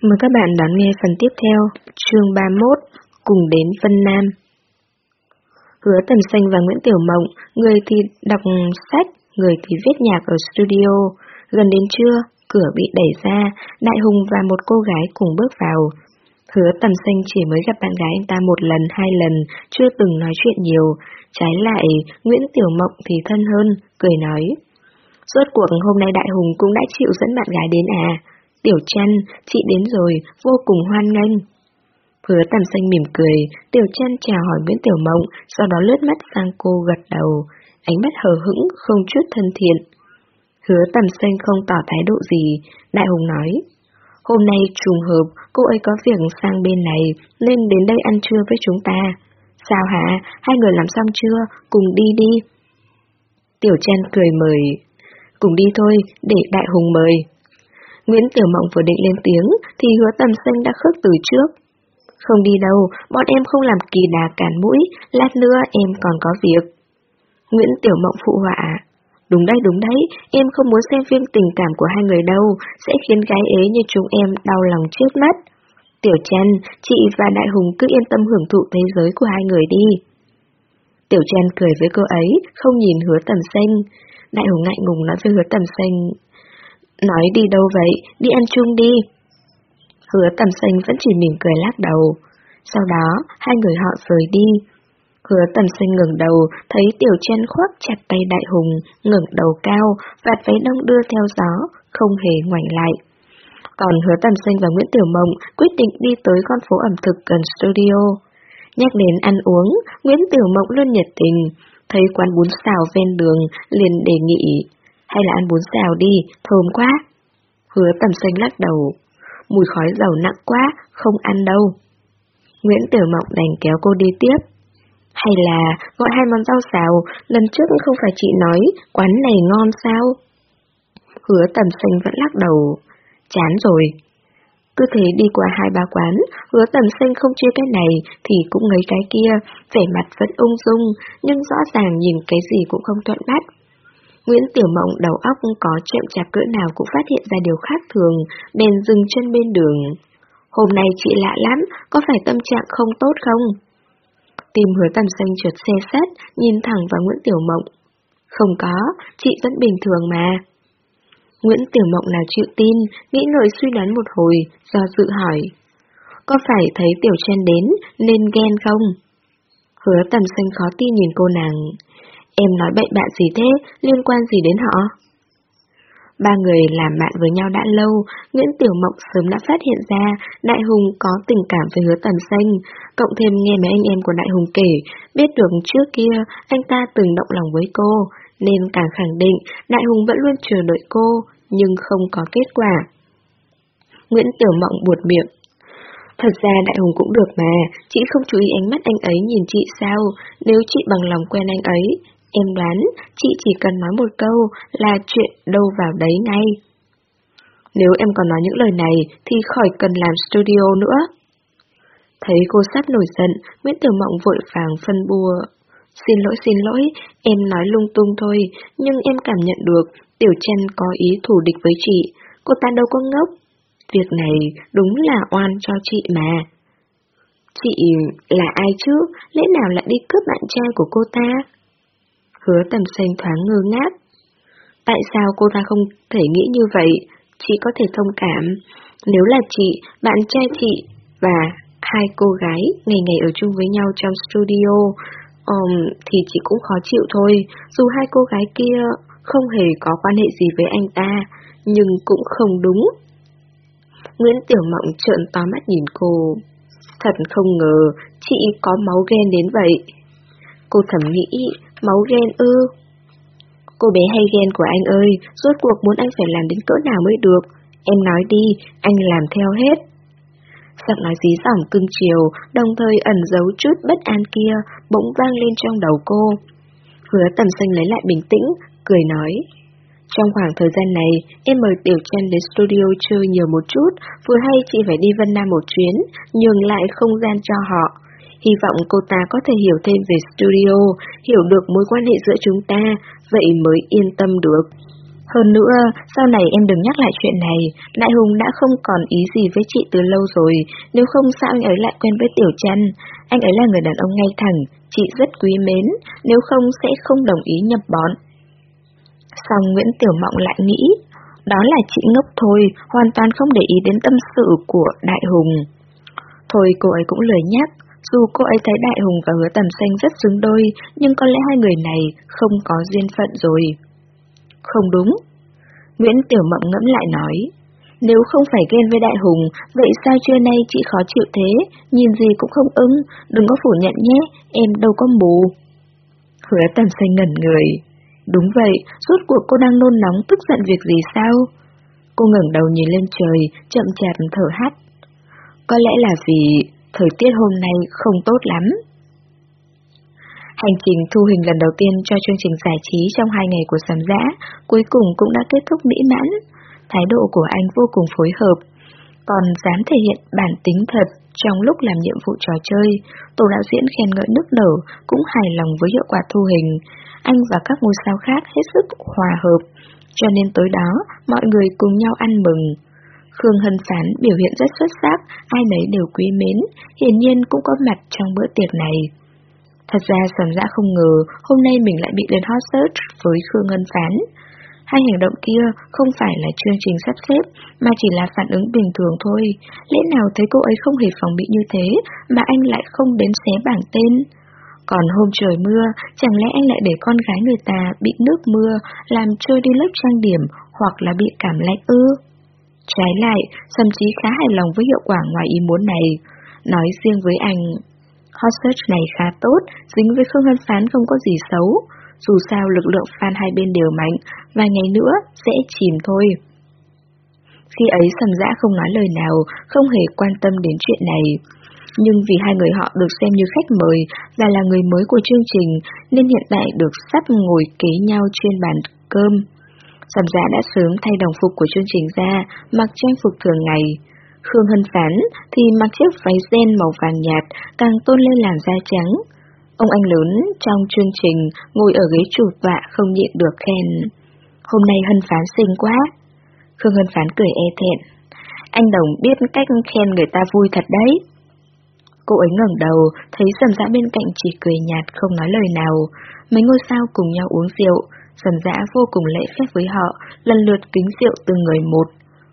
Mời các bạn đón nghe phần tiếp theo, chương 31, cùng đến Vân Nam. Hứa Tầm Xanh và Nguyễn Tiểu Mộng, người thì đọc sách, người thì viết nhạc ở studio. Gần đến trưa, cửa bị đẩy ra, Đại Hùng và một cô gái cùng bước vào. Hứa Tầm Xanh chỉ mới gặp bạn gái anh ta một lần, hai lần, chưa từng nói chuyện nhiều. Trái lại, Nguyễn Tiểu Mộng thì thân hơn, cười nói. Rốt cuộc hôm nay Đại Hùng cũng đã chịu dẫn bạn gái đến à? Tiểu chân, chị đến rồi, vô cùng hoan nghênh. Hứa tầm xanh mỉm cười, Tiểu chân chào hỏi Nguyễn Tiểu Mộng, sau đó lướt mắt sang cô gật đầu, ánh mắt hờ hững, không chút thân thiện. Hứa tầm xanh không tỏ thái độ gì, Đại Hùng nói. Hôm nay trùng hợp, cô ấy có việc sang bên này, nên đến đây ăn trưa với chúng ta. Sao hả, hai người làm xong chưa, cùng đi đi. Tiểu Trân cười mời. Cùng đi thôi, để Đại Hùng mời. Nguyễn Tiểu Mộng vừa định lên tiếng, thì hứa tầm xanh đã khước từ trước. Không đi đâu, bọn em không làm kỳ đà cản mũi, lát nữa em còn có việc. Nguyễn Tiểu Mộng phụ họa. Đúng đấy, đúng đấy, em không muốn xem phim tình cảm của hai người đâu, sẽ khiến gái ế như chúng em đau lòng chết mất. Tiểu Trần, chị và Đại Hùng cứ yên tâm hưởng thụ thế giới của hai người đi. Tiểu Trần cười với cô ấy, không nhìn hứa tầm xanh. Đại Hùng ngại ngùng nói với hứa tầm xanh, Nói đi đâu vậy, đi ăn chung đi. Hứa tầm xanh vẫn chỉ mỉm cười lắc đầu. Sau đó, hai người họ rời đi. Hứa tầm xanh ngừng đầu, thấy tiểu chân khoác chặt tay đại hùng, ngẩng đầu cao, vạt váy đông đưa theo gió, không hề ngoảnh lại. Còn hứa tầm xanh và Nguyễn Tiểu Mộng quyết định đi tới con phố ẩm thực gần studio. Nhắc đến ăn uống, Nguyễn Tiểu Mộng luôn nhiệt tình, thấy quán bún xào ven đường, liền đề nghị hay là ăn bún xào đi, thơm quá. Hứa tầm xanh lắc đầu, mùi khói dầu nặng quá, không ăn đâu. Nguyễn Tiểu Mộng đành kéo cô đi tiếp. Hay là gọi hai món rau xào, lần trước không phải chị nói quán này ngon sao? Hứa tầm xanh vẫn lắc đầu, chán rồi. Cứ thế đi qua hai ba quán, hứa tầm xanh không chê cái này thì cũng ngấy cái kia, vẻ mặt vẫn ung dung, nhưng rõ ràng nhìn cái gì cũng không thuận mắt. Nguyễn Tiểu Mộng đầu óc có chậm chạp cỡ nào cũng phát hiện ra điều khác thường, bèn dừng chân bên đường. Hôm nay chị lạ lắm, có phải tâm trạng không tốt không? Tìm hứa tầm xanh trượt xe sắt, nhìn thẳng vào Nguyễn Tiểu Mộng. Không có, chị vẫn bình thường mà. Nguyễn Tiểu Mộng nào chịu tin, nghĩ ngợi suy đoán một hồi, do dự hỏi. Có phải thấy Tiểu Chen đến, nên ghen không? Hứa tầm xanh khó tin nhìn cô nàng. Em nói bậy bạn gì thế, liên quan gì đến họ? Ba người làm bạn với nhau đã lâu, Nguyễn Tiểu Mộng sớm đã phát hiện ra Đại Hùng có tình cảm với hứa tầm xanh, cộng thêm nghe mấy anh em của Đại Hùng kể, biết được trước kia anh ta từng động lòng với cô, nên càng khẳng định Đại Hùng vẫn luôn chờ đợi cô, nhưng không có kết quả. Nguyễn Tiểu Mộng buột miệng. Thật ra Đại Hùng cũng được mà, chị không chú ý ánh mắt anh ấy nhìn chị sao, nếu chị bằng lòng quen anh ấy, Em đoán chị chỉ cần nói một câu là chuyện đâu vào đấy ngay. Nếu em còn nói những lời này thì khỏi cần làm studio nữa. Thấy cô sắp nổi giận, Nguyễn Tiểu Mộng vội vàng phân bùa. Xin lỗi xin lỗi, em nói lung tung thôi, nhưng em cảm nhận được Tiểu Trân có ý thủ địch với chị, cô ta đâu có ngốc. Việc này đúng là oan cho chị mà. Chị là ai chứ, lẽ nào lại đi cướp bạn trai của cô ta? Hứa tầm xanh thoáng ngơ ngác. Tại sao cô ta không thể nghĩ như vậy? Chị có thể thông cảm. Nếu là chị, bạn trai chị và hai cô gái ngày ngày ở chung với nhau trong studio, um, thì chị cũng khó chịu thôi. Dù hai cô gái kia không hề có quan hệ gì với anh ta, nhưng cũng không đúng. Nguyễn Tiểu Mộng trợn to mắt nhìn cô. Thật không ngờ, chị có máu ghen đến vậy. Cô thầm nghĩ, Máu ghen ư? Cô bé hay ghen của anh ơi, rốt cuộc muốn anh phải làm đến cỡ nào mới được. Em nói đi, anh làm theo hết. Giọng nói dí dỏng cưng chiều, đồng thời ẩn giấu chút bất an kia, bỗng vang lên trong đầu cô. Hứa tầm xanh lấy lại bình tĩnh, cười nói. Trong khoảng thời gian này, em mời Tiểu Trân đến studio chơi nhiều một chút, vừa hay chị phải đi Vân Nam một chuyến, nhường lại không gian cho họ. Hy vọng cô ta có thể hiểu thêm về studio, hiểu được mối quan hệ giữa chúng ta, vậy mới yên tâm được. Hơn nữa, sau này em đừng nhắc lại chuyện này, Đại Hùng đã không còn ý gì với chị từ lâu rồi, nếu không sao anh ấy lại quen với Tiểu Trăn. Anh ấy là người đàn ông ngay thẳng, chị rất quý mến, nếu không sẽ không đồng ý nhập bón. Xong Nguyễn Tiểu Mộng lại nghĩ, đó là chị ngốc thôi, hoàn toàn không để ý đến tâm sự của Đại Hùng. Thôi cô ấy cũng lười nhắc, dù cô ấy thấy Đại Hùng và Hứa Tầm Xanh rất xứng đôi, nhưng có lẽ hai người này không có duyên phận rồi. Không đúng. Nguyễn Tiểu Mộng ngẫm lại nói. Nếu không phải ghen với Đại Hùng, vậy sao trưa nay chị khó chịu thế, nhìn gì cũng không ưng, đừng có phủ nhận nhé, em đâu có mù. Hứa Tầm Xanh ngẩn người. Đúng vậy, suốt cuộc cô đang nôn nóng tức giận việc gì sao? Cô ngẩng đầu nhìn lên trời, chậm chạp thở hắt. Có lẽ là vì thời tiết hôm nay không tốt lắm. Hành trình thu hình lần đầu tiên cho chương trình giải trí trong hai ngày của Sầm giã cuối cùng cũng đã kết thúc mỹ mãn. Thái độ của anh vô cùng phối hợp, còn dám thể hiện bản tính thật trong lúc làm nhiệm vụ trò chơi. Tổ đạo diễn khen ngợi nước nở, cũng hài lòng với hiệu quả thu hình. Anh và các ngôi sao khác hết sức hòa hợp, cho nên tối đó mọi người cùng nhau ăn mừng. Khương Hân Phán biểu hiện rất xuất sắc, ai nấy đều quý mến, hiển nhiên cũng có mặt trong bữa tiệc này. Thật ra Sầm Dã không ngờ hôm nay mình lại bị lên hot search với Khương Hân Phán. Hai hành động kia không phải là chương trình sắp xếp, mà chỉ là phản ứng bình thường thôi. Lẽ nào thấy cô ấy không hề phòng bị như thế, mà anh lại không đến xé bảng tên? Còn hôm trời mưa, chẳng lẽ anh lại để con gái người ta bị nước mưa, làm trôi đi lớp trang điểm, hoặc là bị cảm lạnh ư? Trái lại, thậm chí khá hài lòng với hiệu quả ngoài ý muốn này. Nói riêng với anh, hot search này khá tốt, dính với Khương Hân Phán không có gì xấu. Dù sao lực lượng fan hai bên đều mạnh, vài ngày nữa sẽ chìm thôi. Khi ấy sầm dã không nói lời nào, không hề quan tâm đến chuyện này. Nhưng vì hai người họ được xem như khách mời và là người mới của chương trình, nên hiện tại được sắp ngồi kế nhau trên bàn cơm. Sầm dạ đã sớm thay đồng phục của chương trình ra, mặc trang phục thường ngày. Khương Hân Phán thì mặc chiếc váy ren màu vàng nhạt, càng tôn lên làn da trắng. Ông anh lớn trong chương trình ngồi ở ghế chủ tọa không nhịn được khen. Hôm nay Hân Phán xinh quá. Khương Hân Phán cười e thẹn. Anh Đồng biết cách khen người ta vui thật đấy. Cô ấy ngẩng đầu, thấy sầm dã bên cạnh chỉ cười nhạt không nói lời nào. Mấy ngôi sao cùng nhau uống rượu, Dần dã vô cùng lễ phép với họ, lần lượt kính rượu từng người một.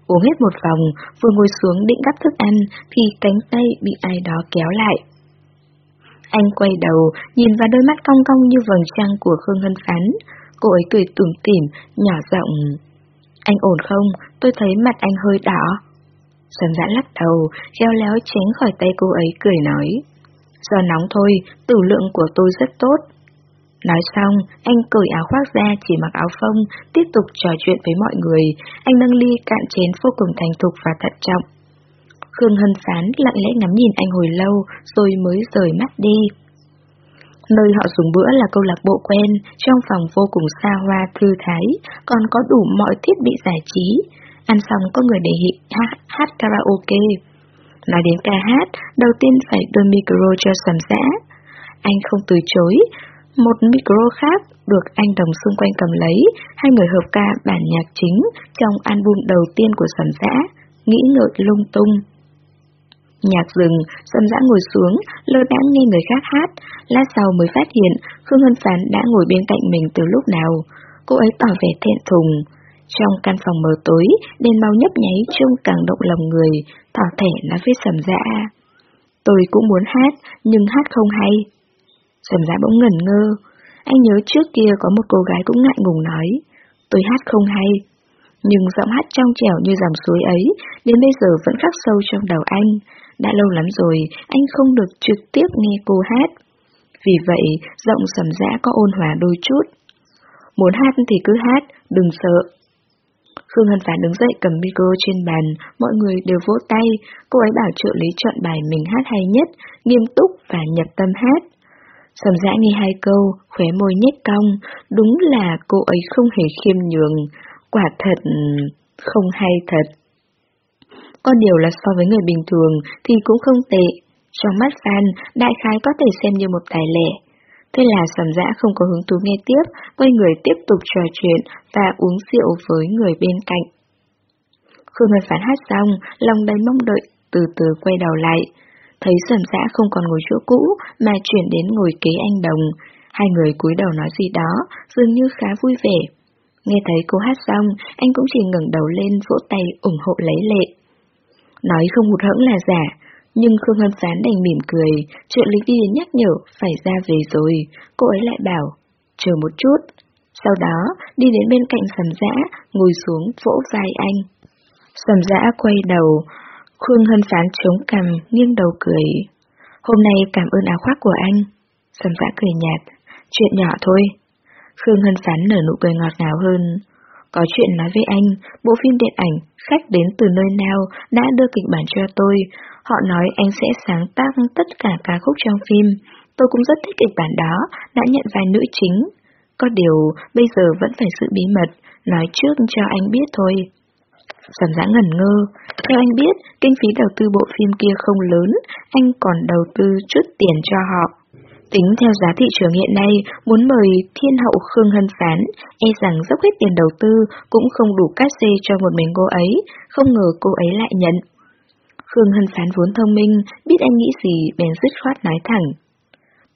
Uống hết một vòng, vừa ngồi xuống định gắp thức ăn, thì cánh tay bị ai đó kéo lại. Anh quay đầu, nhìn vào đôi mắt cong cong như vầng trăng của Khương Hân Phán. Cô ấy cười tủm tỉm, nhỏ giọng. Anh ổn không? Tôi thấy mặt anh hơi đỏ. Sầm dã lắc đầu, khéo léo tránh khỏi tay cô ấy cười nói. Do nóng thôi, tử lượng của tôi rất tốt. Nói xong, anh cởi áo khoác ra chỉ mặc áo phông, tiếp tục trò chuyện với mọi người. Anh nâng ly cạn chén vô cùng thành thục và thận trọng. Khương Hân Phán lặng lẽ ngắm nhìn anh hồi lâu, rồi mới rời mắt đi. Nơi họ dùng bữa là câu lạc bộ quen, trong phòng vô cùng xa hoa thư thái, còn có đủ mọi thiết bị giải trí. Ăn xong có người đề nghị hát, hát karaoke. Nói đến ca hát, đầu tiên phải đưa micro cho sầm dã. Anh không từ chối, một micro khác được anh đồng xung quanh cầm lấy, hai người hợp ca bản nhạc chính trong album đầu tiên của Sầm Dã, nghĩ ngợi lung tung. Nhạc dừng, Sầm Dã ngồi xuống, lơ đãng nghe người khác hát, lát sau mới phát hiện Khương Hân Phán đã ngồi bên cạnh mình từ lúc nào. Cô ấy tỏ vẻ thẹn thùng. Trong căn phòng mờ tối, đèn mau nhấp nháy trông càng động lòng người, tỏ thể là với Sầm Dã. Tôi cũng muốn hát, nhưng hát không hay. Trầm giá dạ bỗng ngẩn ngơ. Anh nhớ trước kia có một cô gái cũng ngại ngùng nói. Tôi hát không hay. Nhưng giọng hát trong trẻo như dòng suối ấy, đến bây giờ vẫn khắc sâu trong đầu anh. Đã lâu lắm rồi, anh không được trực tiếp nghe cô hát. Vì vậy, giọng sầm dã có ôn hòa đôi chút. Muốn hát thì cứ hát, đừng sợ. Khương Hân Phán đứng dậy cầm micro trên bàn, mọi người đều vỗ tay, cô ấy bảo trợ lý chọn bài mình hát hay nhất, nghiêm túc và nhập tâm hát. Sầm dã nghe hai câu, khóe môi nhếch cong, đúng là cô ấy không hề khiêm nhường, quả thật không hay thật. Có điều là so với người bình thường thì cũng không tệ, trong mắt fan, đại khái có thể xem như một tài lẻ. Thế là sầm dã không có hứng thú nghe tiếp, quay người tiếp tục trò chuyện và uống rượu với người bên cạnh. Khương Hân Phán hát xong, lòng đầy mong đợi, từ từ quay đầu lại. Thấy sầm dã không còn ngồi chỗ cũ, mà chuyển đến ngồi kế anh Đồng. Hai người cúi đầu nói gì đó, dường như khá vui vẻ. Nghe thấy cô hát xong, anh cũng chỉ ngẩng đầu lên vỗ tay ủng hộ lấy lệ. Nói không hụt hẫng là giả, nhưng Khương Hân Phán đành mỉm cười, chuyện lý đi đến nhắc nhở, phải ra về rồi, cô ấy lại bảo, chờ một chút. Sau đó, đi đến bên cạnh sầm dã, ngồi xuống vỗ vai anh. Sầm dã quay đầu, Khương Hân Phán chống cằm, nghiêng đầu cười. Hôm nay cảm ơn áo khoác của anh. Sầm dã cười nhạt, chuyện nhỏ thôi. Khương Hân Phán nở nụ cười ngọt ngào hơn. Có chuyện nói với anh, bộ phim điện ảnh, khách đến từ nơi nào đã đưa kịch bản cho tôi. Họ nói anh sẽ sáng tác tất cả ca khúc trong phim. Tôi cũng rất thích kịch bản đó, đã nhận vai nữ chính. Có điều, bây giờ vẫn phải sự bí mật, nói trước cho anh biết thôi. Giản giã ngẩn ngơ. Theo anh biết, kinh phí đầu tư bộ phim kia không lớn, anh còn đầu tư chút tiền cho họ. Tính theo giá thị trường hiện nay, muốn mời thiên hậu Khương Hân Phán, e rằng dốc hết tiền đầu tư cũng không đủ cát xê cho một mình cô ấy, không ngờ cô ấy lại nhận. Khương Hân Phán vốn thông minh, biết anh nghĩ gì bèn dứt khoát nói thẳng.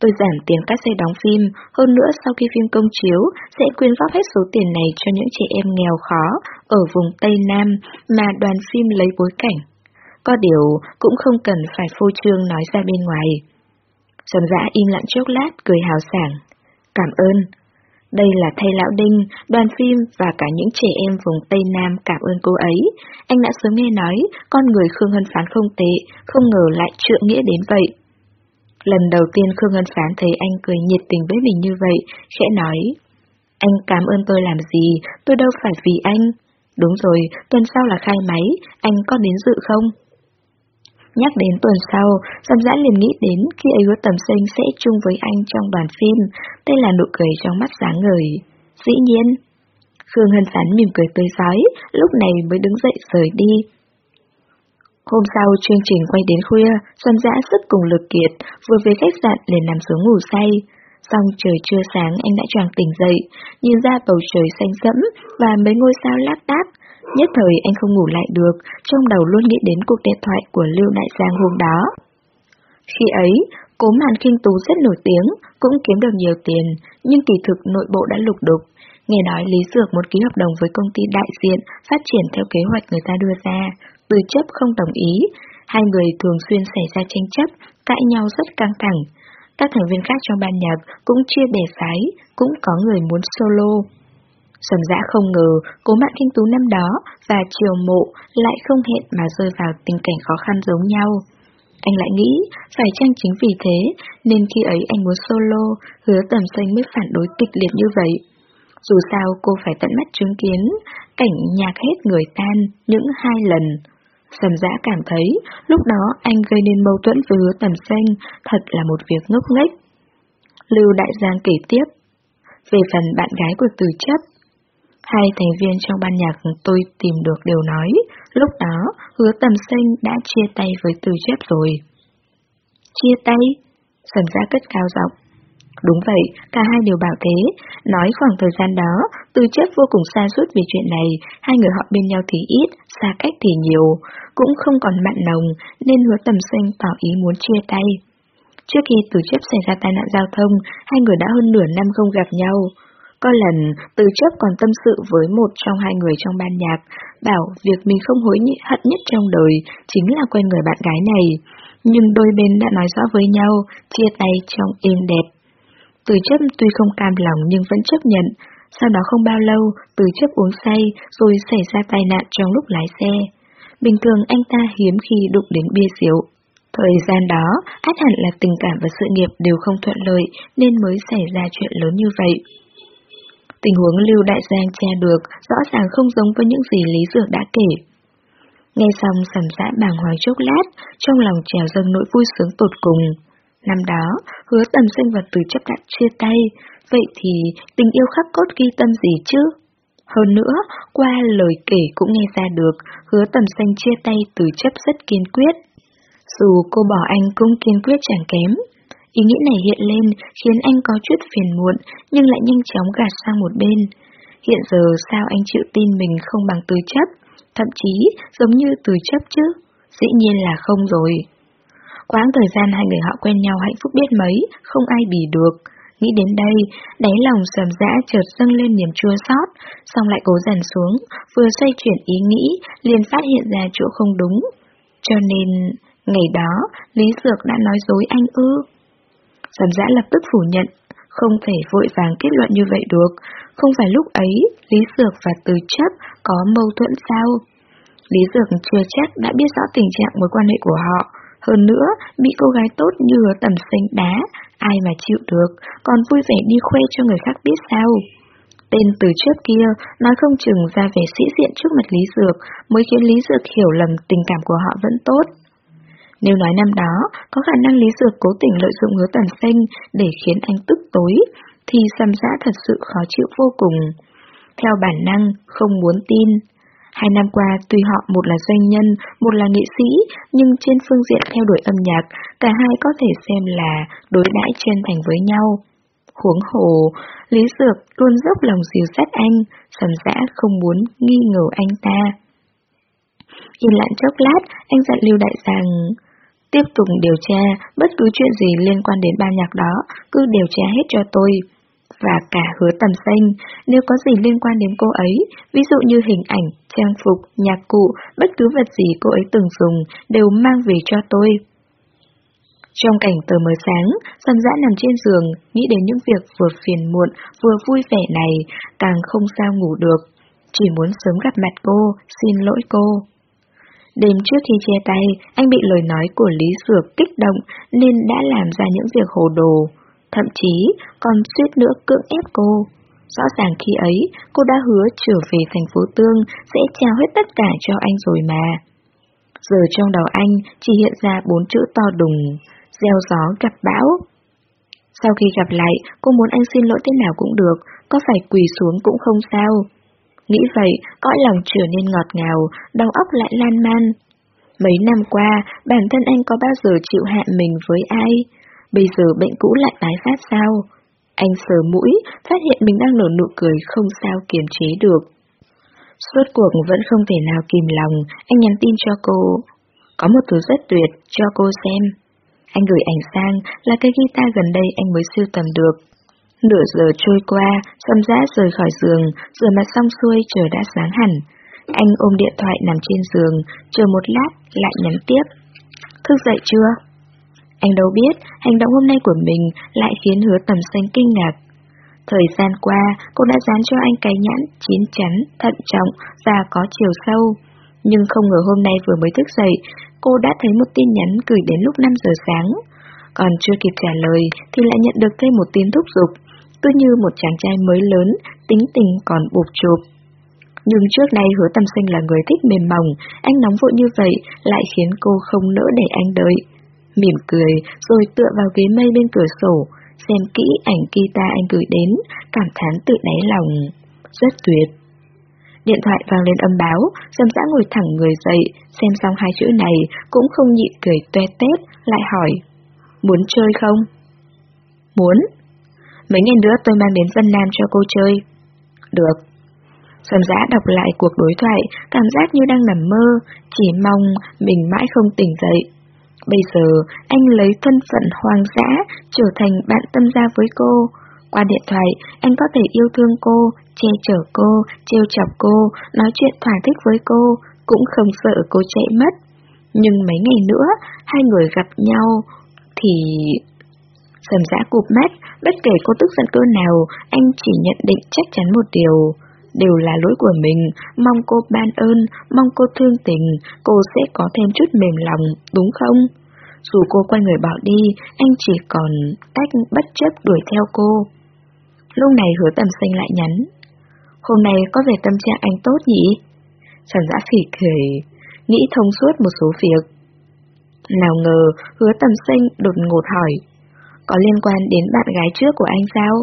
Tôi giảm tiền các xe đóng phim, hơn nữa sau khi phim công chiếu, sẽ quyên góp hết số tiền này cho những trẻ em nghèo khó ở vùng Tây Nam mà đoàn phim lấy bối cảnh. Có điều, cũng không cần phải phô trương nói ra bên ngoài. Sầm dã im lặng chốc lát, cười hào sảng. Cảm ơn. Đây là thay lão đinh, đoàn phim và cả những trẻ em vùng Tây Nam cảm ơn cô ấy. Anh đã sớm nghe nói, con người Khương Hân Phán không tệ, không ngờ lại trượng nghĩa đến vậy. Lần đầu tiên Khương Ngân Phán thấy anh cười nhiệt tình với mình như vậy, khẽ nói. Anh cảm ơn tôi làm gì, tôi đâu phải vì anh. Đúng rồi, tuần sau là khai máy, anh có đến dự không? Nhắc đến tuần sau, Sam Giã liền nghĩ đến khi ấy hứa tầm sinh sẽ chung với anh trong đoàn phim, đây là nụ cười trong mắt sáng ngời. Dĩ nhiên. Khương Hân Phán mỉm cười tươi giói, lúc này mới đứng dậy rời đi. Hôm sau chương trình quay đến khuya, Xuân Giã sức cùng lực kiệt, vừa về khách sạn liền nằm xuống ngủ say. Xong trời chưa sáng anh đã choàng tỉnh dậy, nhìn ra bầu trời xanh sẫm và mấy ngôi sao lác đác, Nhất thời anh không ngủ lại được, trong đầu luôn nghĩ đến cuộc điện thoại của Lưu Đại Giang hôm đó. Khi ấy, cố màn kinh tú rất nổi tiếng, cũng kiếm được nhiều tiền, nhưng kỳ thực nội bộ đã lục đục. Nghe nói Lý Dược muốn ký hợp đồng với công ty đại diện phát triển theo kế hoạch người ta đưa ra, từ chấp không đồng ý, hai người thường xuyên xảy ra tranh chấp, cãi nhau rất căng thẳng. Các thành viên khác trong ban nhạc cũng chia bè phái, cũng có người muốn solo. Sầm dã không ngờ, cố mạng kinh tú năm đó và triều mộ lại không hẹn mà rơi vào tình cảnh khó khăn giống nhau. Anh lại nghĩ, phải chăng chính vì thế, nên khi ấy anh muốn solo, hứa tầm xanh mới phản đối kịch liệt như vậy. Dù sao cô phải tận mắt chứng kiến, cảnh nhạc hết người tan những hai lần. Sầm dã cảm thấy, lúc đó anh gây nên mâu thuẫn với hứa tầm xanh, thật là một việc ngốc nghếch. Lưu Đại Giang kể tiếp. Về phần bạn gái của từ chấp, Hai thành viên trong ban nhạc tôi tìm được đều nói, lúc đó hứa tầm xanh đã chia tay với từ chấp rồi. Chia tay? Sầm dã cất cao giọng. Đúng vậy, cả hai đều bảo thế, nói khoảng thời gian đó, từ chấp vô cùng xa suốt về chuyện này, hai người họ bên nhau thì ít, xa cách thì nhiều, cũng không còn mặn nồng, nên hứa tầm xanh tỏ ý muốn chia tay. Trước khi từ chấp xảy ra tai nạn giao thông, hai người đã hơn nửa năm không gặp nhau. Có lần, từ Chấp còn tâm sự với một trong hai người trong ban nhạc, bảo việc mình không hối hận nhất trong đời chính là quen người bạn gái này. Nhưng đôi bên đã nói rõ với nhau, chia tay trong êm đẹp. Từ chấp tuy không cam lòng nhưng vẫn chấp nhận. Sau đó không bao lâu, từ chấp uống say rồi xảy ra tai nạn trong lúc lái xe. Bình thường anh ta hiếm khi đụng đến bia rượu. Thời gian đó, át hẳn là tình cảm và sự nghiệp đều không thuận lợi nên mới xảy ra chuyện lớn như vậy. Tình huống Lưu Đại Giang che được rõ ràng không giống với những gì Lý Dược đã kể. Nghe xong sầm dã bàng hoàng chốc lát, trong lòng trèo dâng nỗi vui sướng tột cùng. Năm đó, hứa tầm sinh vật từ chấp đã chia tay, vậy thì tình yêu khắc cốt ghi tâm gì chứ? Hơn nữa, qua lời kể cũng nghe ra được, hứa tầm xanh chia tay từ chấp rất kiên quyết. Dù cô bỏ anh cũng kiên quyết chẳng kém. Ý nghĩ này hiện lên khiến anh có chút phiền muộn, nhưng lại nhanh chóng gạt sang một bên. Hiện giờ sao anh chịu tin mình không bằng từ chấp, thậm chí giống như từ chấp chứ? Dĩ nhiên là không rồi. Quãng thời gian hai người họ quen nhau hạnh phúc biết mấy, không ai bì được. Nghĩ đến đây, đáy lòng sầm dã chợt dâng lên niềm chua xót, xong lại cố dần xuống, vừa xoay chuyển ý nghĩ, liền phát hiện ra chỗ không đúng. Cho nên, ngày đó, Lý Dược đã nói dối anh ư. Sầm dã lập tức phủ nhận, không thể vội vàng kết luận như vậy được, không phải lúc ấy Lý Dược và Từ Chấp có mâu thuẫn sao? Lý Dược chưa chắc đã biết rõ tình trạng mối quan hệ của họ, hơn nữa, bị cô gái tốt như hứa tầm xanh đá, ai mà chịu được, còn vui vẻ đi khoe cho người khác biết sao. Tên từ trước kia nói không chừng ra vẻ sĩ diện trước mặt Lý Dược mới khiến Lý Dược hiểu lầm tình cảm của họ vẫn tốt. Nếu nói năm đó, có khả năng Lý Dược cố tình lợi dụng hứa tầm xanh để khiến anh tức tối, thì xăm giã thật sự khó chịu vô cùng. Theo bản năng, không muốn tin. Hai năm qua, tuy họ một là doanh nhân, một là nghệ sĩ, nhưng trên phương diện theo đuổi âm nhạc, cả hai có thể xem là đối đãi chân thành với nhau. Huống hồ, Lý Dược luôn dốc lòng dìu dắt anh, sầm dã không muốn nghi ngờ anh ta. Yên lặng chốc lát, anh dặn Lưu Đại rằng, tiếp tục điều tra, bất cứ chuyện gì liên quan đến ban nhạc đó, cứ điều tra hết cho tôi và cả hứa tầm xanh, nếu có gì liên quan đến cô ấy, ví dụ như hình ảnh, trang phục, nhạc cụ, bất cứ vật gì cô ấy từng dùng, đều mang về cho tôi. Trong cảnh tờ mờ sáng, Sầm dã nằm trên giường, nghĩ đến những việc vừa phiền muộn, vừa vui vẻ này, càng không sao ngủ được. Chỉ muốn sớm gặp mặt cô, xin lỗi cô. Đêm trước khi chia tay, anh bị lời nói của Lý Dược kích động nên đã làm ra những việc hồ đồ thậm chí còn suýt nữa cưỡng ép cô. Rõ ràng khi ấy, cô đã hứa trở về thành phố Tương sẽ trao hết tất cả cho anh rồi mà. Giờ trong đầu anh chỉ hiện ra bốn chữ to đùng, gieo gió gặp bão. Sau khi gặp lại, cô muốn anh xin lỗi thế nào cũng được, có phải quỳ xuống cũng không sao. Nghĩ vậy, cõi lòng trở nên ngọt ngào, đầu óc lại lan man. Mấy năm qua, bản thân anh có bao giờ chịu hạ mình với ai? Bây giờ bệnh cũ lại tái phát sao? Anh sờ mũi, phát hiện mình đang nở nụ cười không sao kiềm chế được. Suốt cuộc vẫn không thể nào kìm lòng, anh nhắn tin cho cô. Có một thứ rất tuyệt, cho cô xem. Anh gửi ảnh sang là cái guitar gần đây anh mới sưu tầm được. Nửa giờ trôi qua, Sâm Giã rời khỏi giường, rửa mặt xong xuôi trời đã sáng hẳn. Anh ôm điện thoại nằm trên giường, chờ một lát, lại nhắn tiếp. Thức dậy chưa? Anh đâu biết, hành động hôm nay của mình lại khiến hứa tầm xanh kinh ngạc. Thời gian qua, cô đã dán cho anh cái nhãn chín chắn, thận trọng và có chiều sâu. Nhưng không ngờ hôm nay vừa mới thức dậy, cô đã thấy một tin nhắn gửi đến lúc 5 giờ sáng. Còn chưa kịp trả lời thì lại nhận được thêm một tin thúc giục, cứ như một chàng trai mới lớn, tính tình còn bụp chụp. Nhưng trước nay hứa tầm sinh là người thích mềm mỏng, anh nóng vội như vậy lại khiến cô không nỡ để anh đợi mỉm cười rồi tựa vào ghế mây bên cửa sổ, xem kỹ ảnh guitar anh gửi đến, cảm thán tự đáy lòng. Rất tuyệt. Điện thoại vang lên âm báo, dâm dã ngồi thẳng người dậy, xem xong hai chữ này, cũng không nhịn cười toe tét, lại hỏi. Muốn chơi không? Muốn. Mấy ngày nữa tôi mang đến Vân Nam cho cô chơi. Được. Sầm giã đọc lại cuộc đối thoại, cảm giác như đang nằm mơ, chỉ mong mình mãi không tỉnh dậy. Bây giờ, anh lấy thân phận hoàng dã, trở thành bạn tâm gia với cô. Qua điện thoại, anh có thể yêu thương cô, che chở cô, trêu chọc cô, nói chuyện thỏa thích với cô, cũng không sợ cô chạy mất. Nhưng mấy ngày nữa, hai người gặp nhau, thì... Sầm giã cụp mắt, bất kể cô tức giận cơ nào, anh chỉ nhận định chắc chắn một điều. Đều là lỗi của mình, mong cô ban ơn, mong cô thương tình, cô sẽ có thêm chút mềm lòng, đúng không? Dù cô quay người bỏ đi, anh chỉ còn cách bất chấp đuổi theo cô. Lúc này hứa tầm xanh lại nhắn. Hôm nay có vẻ tâm trạng anh tốt nhỉ? Trần giã phỉ cười, nghĩ thông suốt một số việc. Nào ngờ, hứa tầm xanh đột ngột hỏi. Có liên quan đến bạn gái trước của anh sao?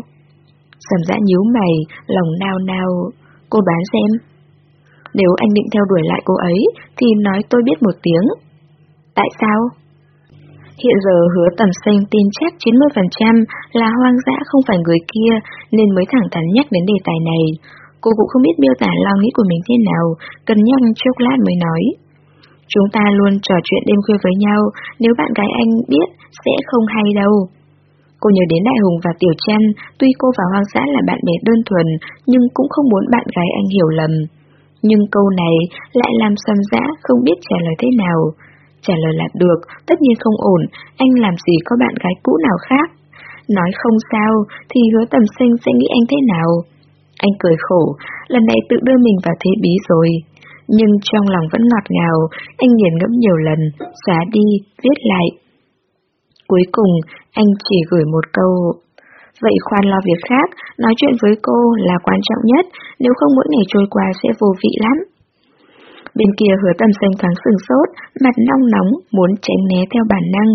Sầm dã nhíu mày, lòng nao nao. Cô đoán xem. Nếu anh định theo đuổi lại cô ấy, thì nói tôi biết một tiếng. Tại sao? Hiện giờ hứa tầm xanh tin chắc 90% là hoang dã không phải người kia nên mới thẳng thắn nhắc đến đề tài này. Cô cũng không biết miêu tả lo nghĩ của mình thế nào, cần nhắc chốc lát mới nói. Chúng ta luôn trò chuyện đêm khuya với nhau, nếu bạn gái anh biết sẽ không hay đâu. Cô nhớ đến Đại Hùng và Tiểu Trăn, tuy cô và Hoang Dã là bạn bè đơn thuần, nhưng cũng không muốn bạn gái anh hiểu lầm. Nhưng câu này lại làm Sầm Dã không biết trả lời thế nào. Trả lời là được, tất nhiên không ổn, anh làm gì có bạn gái cũ nào khác. Nói không sao, thì hứa tầm sinh sẽ nghĩ anh thế nào? Anh cười khổ, lần này tự đưa mình vào thế bí rồi. Nhưng trong lòng vẫn ngọt ngào, anh nghiền ngẫm nhiều lần, xóa đi, viết lại. Cuối cùng, anh chỉ gửi một câu. Vậy khoan lo việc khác, nói chuyện với cô là quan trọng nhất, nếu không mỗi ngày trôi qua sẽ vô vị lắm. Bên kia hứa tầm xanh thoáng sừng sốt, mặt nong nóng, muốn tránh né theo bản năng,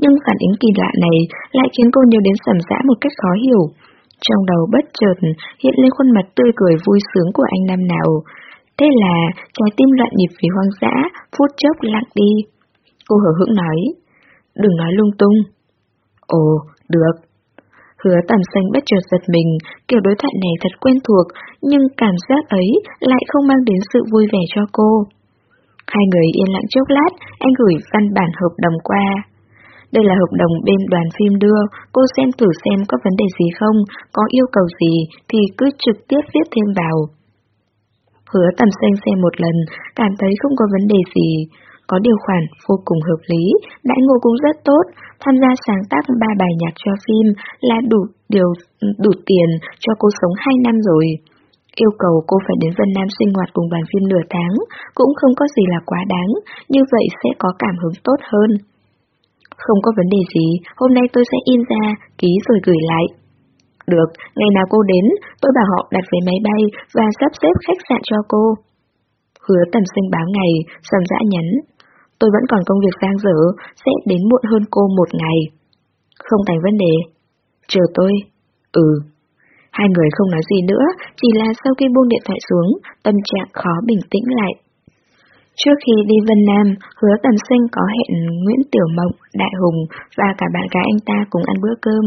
nhưng phản ứng kỳ lạ này lại khiến cô nhớ đến sầm dã một cách khó hiểu. Trong đầu bất chợt hiện lên khuôn mặt tươi cười vui sướng của anh năm nào. Thế là trái tim loạn nhịp vì hoang dã, phút chốc lặng đi. Cô hở hững nói, đừng nói lung tung. Ồ, được. Hứa tầm xanh bất chợt giật mình, kiểu đối thoại này thật quen thuộc, nhưng cảm giác ấy lại không mang đến sự vui vẻ cho cô. Hai người yên lặng chốc lát, anh gửi văn bản hợp đồng qua. Đây là hợp đồng bên đoàn phim đưa, cô xem thử xem có vấn đề gì không, có yêu cầu gì thì cứ trực tiếp viết thêm vào. Hứa tầm xanh xem một lần, cảm thấy không có vấn đề gì. Có điều khoản vô cùng hợp lý, đãi ngộ cũng rất tốt, tham gia sáng tác ba bài nhạc cho phim là đủ điều đủ tiền cho cô sống 2 năm rồi. Yêu cầu cô phải đến Vân Nam sinh hoạt cùng đoàn phim nửa tháng, cũng không có gì là quá đáng, như vậy sẽ có cảm hứng tốt hơn. Không có vấn đề gì, hôm nay tôi sẽ in ra, ký rồi gửi lại. Được, ngày nào cô đến, tôi bảo họ đặt vé máy bay và sắp xếp khách sạn cho cô. Hứa tầm sinh báo ngày, sầm dã nhắn. Tôi vẫn còn công việc giang dở, sẽ đến muộn hơn cô một ngày. Không thành vấn đề. Chờ tôi. Ừ. Hai người không nói gì nữa, chỉ là sau khi buông điện thoại xuống, tâm trạng khó bình tĩnh lại. Trước khi đi Vân Nam, hứa tầm sinh có hẹn Nguyễn Tiểu Mộng, Đại Hùng và cả bạn gái anh ta cùng ăn bữa cơm.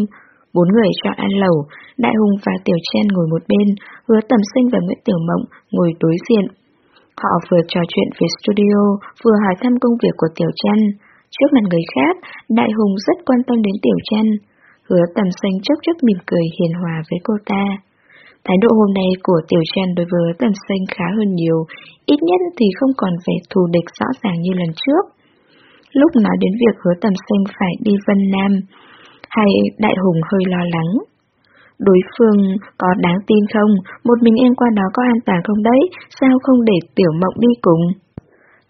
Bốn người chọn ăn lẩu, Đại Hùng và Tiểu Chen ngồi một bên, hứa tầm sinh và Nguyễn Tiểu Mộng ngồi đối diện. Họ vừa trò chuyện về studio, vừa hỏi thăm công việc của Tiểu Chen. Trước mặt người khác, Đại Hùng rất quan tâm đến Tiểu Chen. Hứa tầm xanh chốc chốc mỉm cười hiền hòa với cô ta. Thái độ hôm nay của Tiểu Chen đối với tầm xanh khá hơn nhiều, ít nhất thì không còn vẻ thù địch rõ ràng như lần trước. Lúc nói đến việc hứa tầm xanh phải đi Vân Nam, hay Đại Hùng hơi lo lắng. Đối phương có đáng tin không? Một mình em qua đó có an toàn không đấy? Sao không để Tiểu Mộng đi cùng?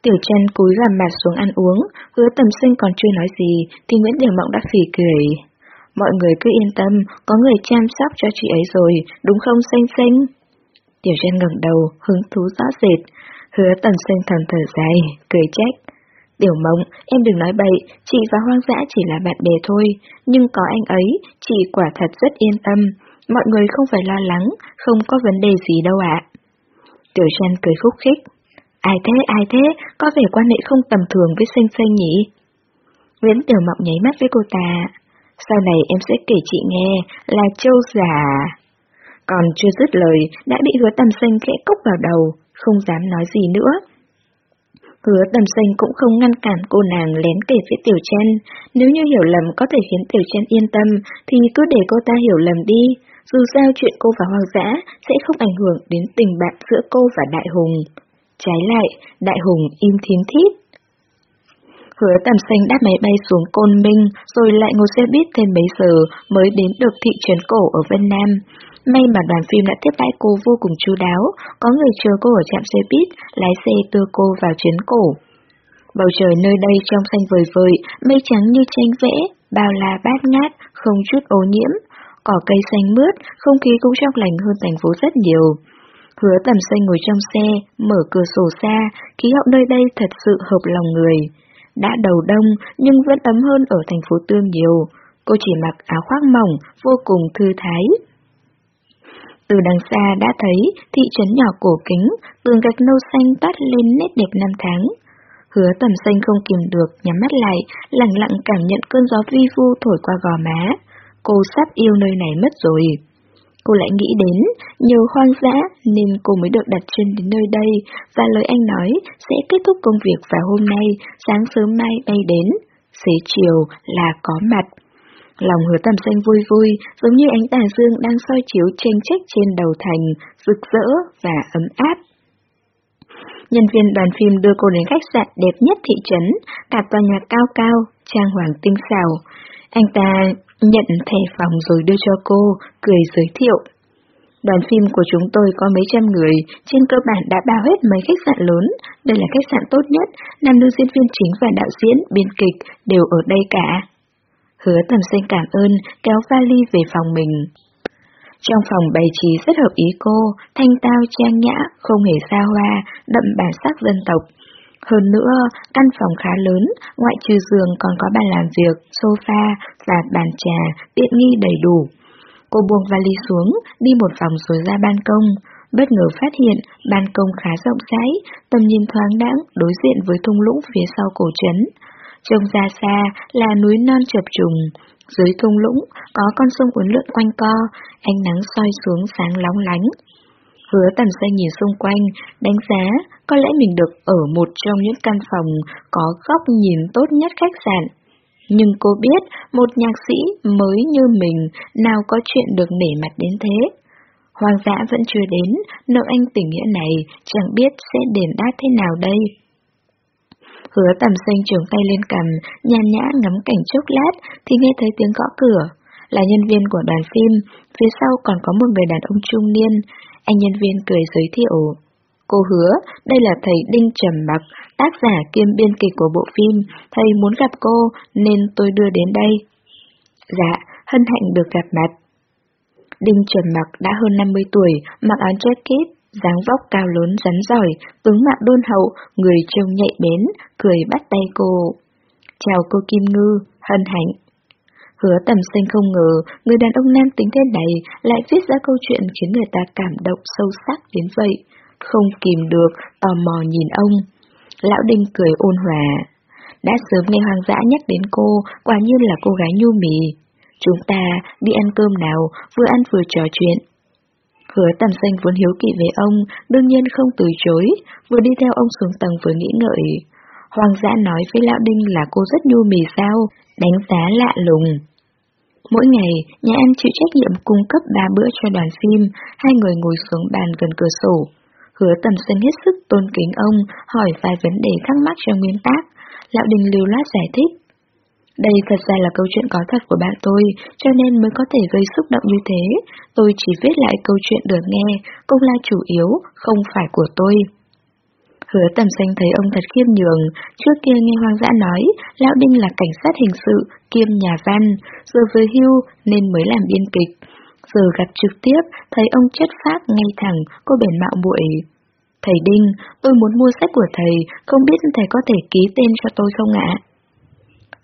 Tiểu Trân cúi gằm mặt xuống ăn uống, hứa tầm sinh còn chưa nói gì, thì Nguyễn Tiểu Mộng đã phỉ cười. Mọi người cứ yên tâm, có người chăm sóc cho chị ấy rồi, đúng không xanh xanh? Tiểu Trân ngẩng đầu, hứng thú rõ rệt. Hứa tầm sinh thầm thở dài, cười trách. Tiểu mộng, em đừng nói bậy, chị và hoang dã chỉ là bạn bè thôi, nhưng có anh ấy, chị quả thật rất yên tâm. Mọi người không phải lo lắng, không có vấn đề gì đâu ạ. Tiểu Trân cười khúc khích. Ai thế, ai thế, có vẻ quan hệ không tầm thường với xanh xanh nhỉ? Nguyễn Tiểu Mộng nháy mắt với cô ta. Sau này em sẽ kể chị nghe là châu già. Còn chưa dứt lời, đã bị hứa tầm xanh khẽ cốc vào đầu, không dám nói gì nữa. Hứa tầm xanh cũng không ngăn cản cô nàng lén kể với Tiểu Chen, nếu như hiểu lầm có thể khiến Tiểu Chen yên tâm, thì cứ để cô ta hiểu lầm đi, dù sao chuyện cô và hoàng Dã sẽ không ảnh hưởng đến tình bạn giữa cô và Đại Hùng. Trái lại, Đại Hùng im thím thít. Hứa tầm xanh đáp máy bay xuống Côn Minh, rồi lại ngồi xe buýt thêm mấy giờ mới đến được thị trấn cổ ở Vân Nam. May mà đoàn phim đã tiếp đãi cô vô cùng chu đáo, có người chờ cô ở trạm xe buýt, lái xe đưa cô vào chuyến cổ. Bầu trời nơi đây trong xanh vời vợi, mây trắng như tranh vẽ, bao la bát ngát, không chút ô nhiễm. Cỏ cây xanh mướt, không khí cũng trong lành hơn thành phố rất nhiều. Hứa tầm xanh ngồi trong xe, mở cửa sổ xa, khí hậu nơi đây thật sự hợp lòng người. Đã đầu đông nhưng vẫn ấm hơn ở thành phố Tương nhiều. Cô chỉ mặc áo khoác mỏng, vô cùng thư thái. Từ đằng xa đã thấy thị trấn nhỏ cổ kính, tường gạch nâu xanh toát lên nét đẹp năm tháng. Hứa tầm xanh không kìm được, nhắm mắt lại, lặng lặng cảm nhận cơn gió vi vu thổi qua gò má. Cô sắp yêu nơi này mất rồi. Cô lại nghĩ đến, nhiều hoang dã nên cô mới được đặt chân đến nơi đây, và lời anh nói sẽ kết thúc công việc vào hôm nay, sáng sớm mai bay đến. Xế chiều là có mặt. Lòng hứa tầm xanh vui vui, giống như ánh tà dương đang soi chiếu tranh trách trên đầu thành, rực rỡ và ấm áp. Nhân viên đoàn phim đưa cô đến khách sạn đẹp nhất thị trấn, cả tòa nhà cao cao, trang hoàng tinh xảo. Anh ta nhận thẻ phòng rồi đưa cho cô, cười giới thiệu. Đoàn phim của chúng tôi có mấy trăm người, trên cơ bản đã bao hết mấy khách sạn lớn. Đây là khách sạn tốt nhất, nam nữ diễn viên chính và đạo diễn, biên kịch đều ở đây cả. Hứa tầm sinh cảm ơn, kéo vali về phòng mình. Trong phòng bày trí rất hợp ý cô, thanh tao trang nhã, không hề xa hoa, đậm bản sắc dân tộc. Hơn nữa, căn phòng khá lớn, ngoại trừ giường còn có bàn làm việc, sofa và bàn trà, tiện nghi đầy đủ. Cô buông vali xuống, đi một vòng rồi ra ban công. Bất ngờ phát hiện, ban công khá rộng rãi, tầm nhìn thoáng đãng đối diện với thung lũng phía sau cổ trấn. Trông ra xa là núi non chập trùng, dưới thung lũng có con sông uốn lượn quanh co, ánh nắng soi xuống sáng lóng lánh. Hứa tầm xe nhìn xung quanh, đánh giá, có lẽ mình được ở một trong những căn phòng có góc nhìn tốt nhất khách sạn. Nhưng cô biết, một nhạc sĩ mới như mình nào có chuyện được nể mặt đến thế. Hoàng dã vẫn chưa đến, nợ anh tình nghĩa này chẳng biết sẽ đền đáp thế nào đây. Hứa tầm xanh trường tay lên cầm, nhàn nhã ngắm cảnh chốc lát thì nghe thấy tiếng gõ cửa. Là nhân viên của đoàn phim, phía sau còn có một người đàn ông trung niên. Anh nhân viên cười giới thiệu. Cô hứa, đây là thầy Đinh Trầm Mặc, tác giả kiêm biên kịch của bộ phim. Thầy muốn gặp cô nên tôi đưa đến đây. Dạ, hân hạnh được gặp mặt. Đinh Trầm Mặc đã hơn 50 tuổi, mặc áo jacket, dáng vóc cao lớn rắn giỏi, tướng mạo đôn hậu, người trông nhạy bén, cười bắt tay cô. Chào cô Kim Ngư, hân hạnh. Hứa tầm xanh không ngờ, người đàn ông nam tính thế này lại viết ra câu chuyện khiến người ta cảm động sâu sắc đến vậy. Không kìm được, tò mò nhìn ông. Lão Đinh cười ôn hòa. Đã sớm nghe hoang dã nhắc đến cô, quả như là cô gái nhu mì. Chúng ta đi ăn cơm nào, vừa ăn vừa trò chuyện. Hứa tầm xanh vốn hiếu kỵ về ông, đương nhiên không từ chối, vừa đi theo ông xuống tầng vừa nghĩ ngợi. Hoàng dã nói với Lão Đinh là cô rất nhu mì sao, đánh giá lạ lùng. Mỗi ngày, nhà ăn chịu trách nhiệm cung cấp ba bữa cho đoàn phim, hai người ngồi xuống bàn gần cửa sổ. Hứa tầm xanh hết sức tôn kính ông, hỏi vài vấn đề thắc mắc cho nguyên tác. Lão Đình lưu loát giải thích. Đây thật ra là câu chuyện có thật của bạn tôi, cho nên mới có thể gây xúc động như thế. Tôi chỉ viết lại câu chuyện được nghe, cũng là chủ yếu, không phải của tôi. Hứa tầm xanh thấy ông thật khiêm nhường, trước kia nghe hoang dã nói, Lão Đinh là cảnh sát hình sự, kiêm nhà văn, giờ vừa hưu nên mới làm biên kịch. Giờ gặp trực tiếp, thấy ông chất phát ngay thẳng, cô bền mạo muội. Thầy Đinh, tôi muốn mua sách của thầy, không biết thầy có thể ký tên cho tôi không ạ?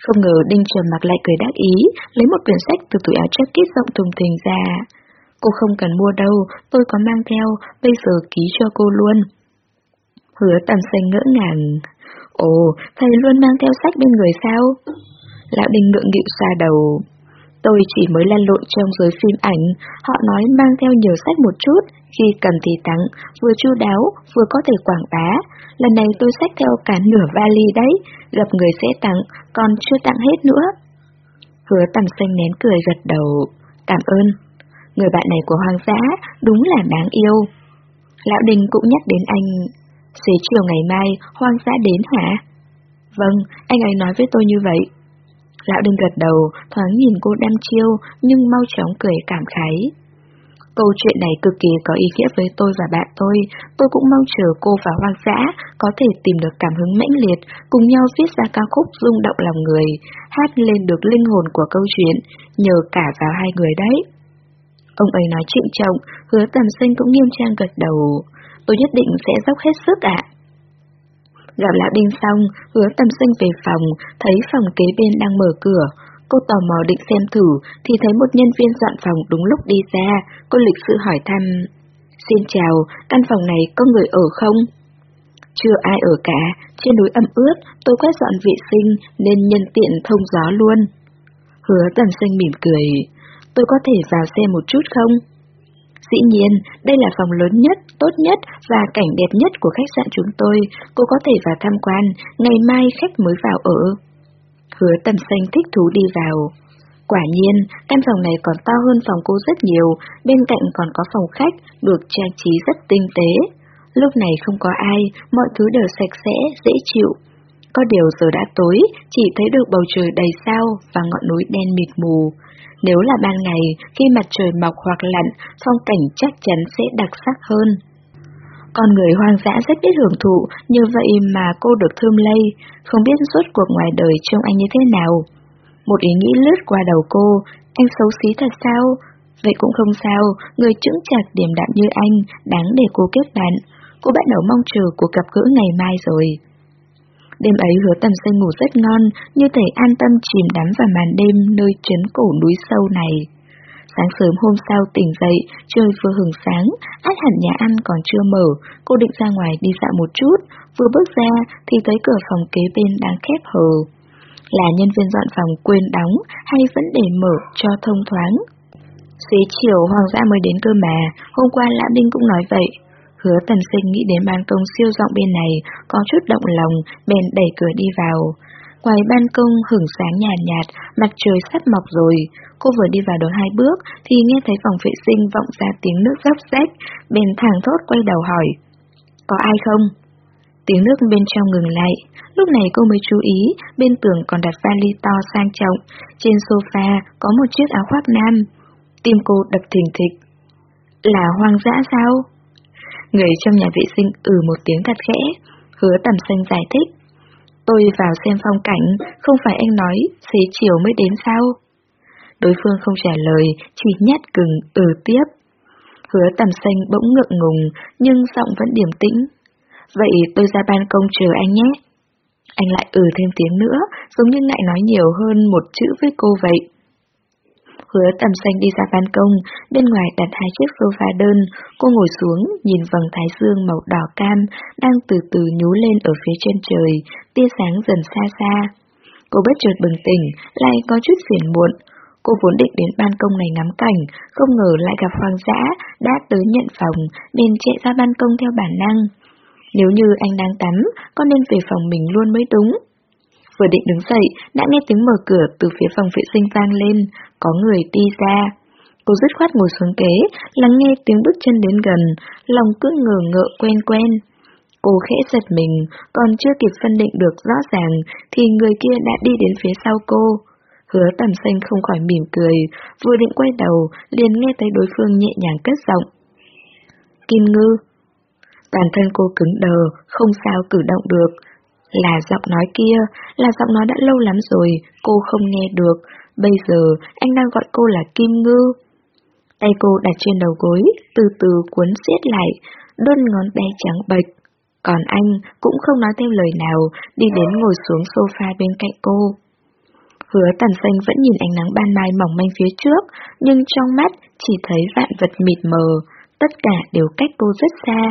Không ngờ Đinh trần mặc lại cười đắc ý, lấy một quyển sách từ túi áo jacket rộng thùng thình ra. Cô không cần mua đâu, tôi có mang theo, bây giờ ký cho cô luôn. Hứa tầm xanh ngỡ ngàng. Ồ, thầy luôn mang theo sách bên người sao? Lão Đinh ngượng nghịu xa đầu. Tôi chỉ mới lăn lộn trong giới phim ảnh, họ nói mang theo nhiều sách một chút, khi cần thì tặng, vừa chu đáo, vừa có thể quảng bá. Lần này tôi xách theo cả nửa vali đấy, gặp người sẽ tặng, còn chưa tặng hết nữa. Hứa tầm xanh nén cười gật đầu. Cảm ơn. Người bạn này của Hoàng Giã đúng là đáng yêu. Lão Đình cũng nhắc đến anh. Xế chiều ngày mai, Hoàng Giã đến hả? Vâng, anh ấy nói với tôi như vậy. Lão Đình gật đầu, thoáng nhìn cô đăm chiêu, nhưng mau chóng cười cảm khái. Câu chuyện này cực kỳ có ý nghĩa với tôi và bạn tôi, tôi cũng mong chờ cô và hoang dã có thể tìm được cảm hứng mãnh liệt, cùng nhau viết ra ca khúc rung động lòng người, hát lên được linh hồn của câu chuyện, nhờ cả vào hai người đấy. Ông ấy nói trịnh trọng, hứa tầm sinh cũng nghiêm trang gật đầu. Tôi nhất định sẽ dốc hết sức ạ. Gặp lão đinh xong, hứa tầm sinh về phòng, thấy phòng kế bên đang mở cửa, Cô tò mò định xem thử, thì thấy một nhân viên dọn phòng đúng lúc đi ra, cô lịch sự hỏi thăm. Xin chào, căn phòng này có người ở không? Chưa ai ở cả, trên núi ẩm ướt, tôi quét dọn vệ sinh nên nhân tiện thông gió luôn. Hứa tầm xanh mỉm cười, tôi có thể vào xem một chút không? Dĩ nhiên, đây là phòng lớn nhất, tốt nhất và cảnh đẹp nhất của khách sạn chúng tôi, cô có thể vào tham quan, ngày mai khách mới vào ở. Hứa tầm xanh thích thú đi vào. Quả nhiên, căn phòng này còn to hơn phòng cô rất nhiều, bên cạnh còn có phòng khách, được trang trí rất tinh tế. Lúc này không có ai, mọi thứ đều sạch sẽ, dễ chịu. Có điều giờ đã tối, chỉ thấy được bầu trời đầy sao và ngọn núi đen mịt mù. Nếu là ban ngày, khi mặt trời mọc hoặc lặn, phong cảnh chắc chắn sẽ đặc sắc hơn. Con người hoang dã rất biết hưởng thụ, như vậy mà cô được thơm lây, không biết suốt cuộc ngoài đời trông anh như thế nào. Một ý nghĩ lướt qua đầu cô, anh xấu xí thật sao? Vậy cũng không sao, người chững chặt điềm đạm như anh, đáng để cô kết bạn. Cô bắt đầu mong chờ cuộc gặp gỡ ngày mai rồi. Đêm ấy hứa tầm sinh ngủ rất ngon, như thể an tâm chìm đắm vào màn đêm nơi chấn cổ núi sâu này. Sáng sớm hôm sau tỉnh dậy, trời vừa hừng sáng, át hẳn nhà ăn còn chưa mở, cô định ra ngoài đi dạo một chút, vừa bước ra thì thấy cửa phòng kế bên đang khép hờ. Là nhân viên dọn phòng quên đóng hay vẫn để mở cho thông thoáng? Xế chiều Hoàng gia mới đến cơ mà, hôm qua Lã Đinh cũng nói vậy. Hứa tần sinh nghĩ đến ban công siêu rộng bên này, có chút động lòng, bèn đẩy cửa đi vào. Ngoài ban công hửng sáng nhàn nhạt, nhạt, mặt trời sắp mọc rồi. Cô vừa đi vào được hai bước thì nghe thấy phòng vệ sinh vọng ra tiếng nước róc rách, bèn thẳng thốt quay đầu hỏi. Có ai không? Tiếng nước bên trong ngừng lại, lúc này cô mới chú ý, bên tường còn đặt vali to sang trọng, trên sofa có một chiếc áo khoác nam. Tim cô đập thình thịch. Là hoang dã sao? Người trong nhà vệ sinh ừ một tiếng thật khẽ, hứa tầm xanh giải thích. Tôi vào xem phong cảnh, không phải anh nói, xế chiều mới đến sao? Đối phương không trả lời, chỉ nhát cừng, ừ tiếp. Hứa tầm xanh bỗng ngượng ngùng, nhưng giọng vẫn điềm tĩnh. Vậy tôi ra ban công chờ anh nhé. Anh lại ừ thêm tiếng nữa, giống như lại nói nhiều hơn một chữ với cô vậy. Hứa tầm xanh đi ra ban công, bên ngoài đặt hai chiếc sofa đơn, cô ngồi xuống, nhìn vầng thái dương màu đỏ cam, đang từ từ nhú lên ở phía trên trời, tia sáng dần xa xa. Cô bất chợt bừng tỉnh, lại có chút phiền muộn. Cô vốn định đến ban công này ngắm cảnh, không ngờ lại gặp Hoàng dã, đã tới nhận phòng, nên chạy ra ban công theo bản năng. Nếu như anh đang tắm, con nên về phòng mình luôn mới đúng. Vừa định đứng dậy, đã nghe tiếng mở cửa từ phía phòng vệ sinh vang lên, có người đi ra. Cô dứt khoát ngồi xuống kế, lắng nghe tiếng bước chân đến gần, lòng cứ ngờ ngợ quen quen. Cô khẽ giật mình, còn chưa kịp phân định được rõ ràng, thì người kia đã đi đến phía sau cô. Hứa tầm xanh không khỏi mỉm cười, vừa định quay đầu, liền nghe thấy đối phương nhẹ nhàng cất giọng. Kim ngư. Toàn thân cô cứng đờ, không sao cử động được. Là giọng nói kia, là giọng nói đã lâu lắm rồi, cô không nghe được. Bây giờ, anh đang gọi cô là Kim Ngư. Tay cô đặt trên đầu gối, từ từ cuốn siết lại, đôn ngón tay trắng bệch. Còn anh cũng không nói thêm lời nào, đi đến ngồi xuống sofa bên cạnh cô. Hứa tần xanh vẫn nhìn ánh nắng ban mai mỏng manh phía trước, nhưng trong mắt chỉ thấy vạn vật mịt mờ, tất cả đều cách cô rất xa.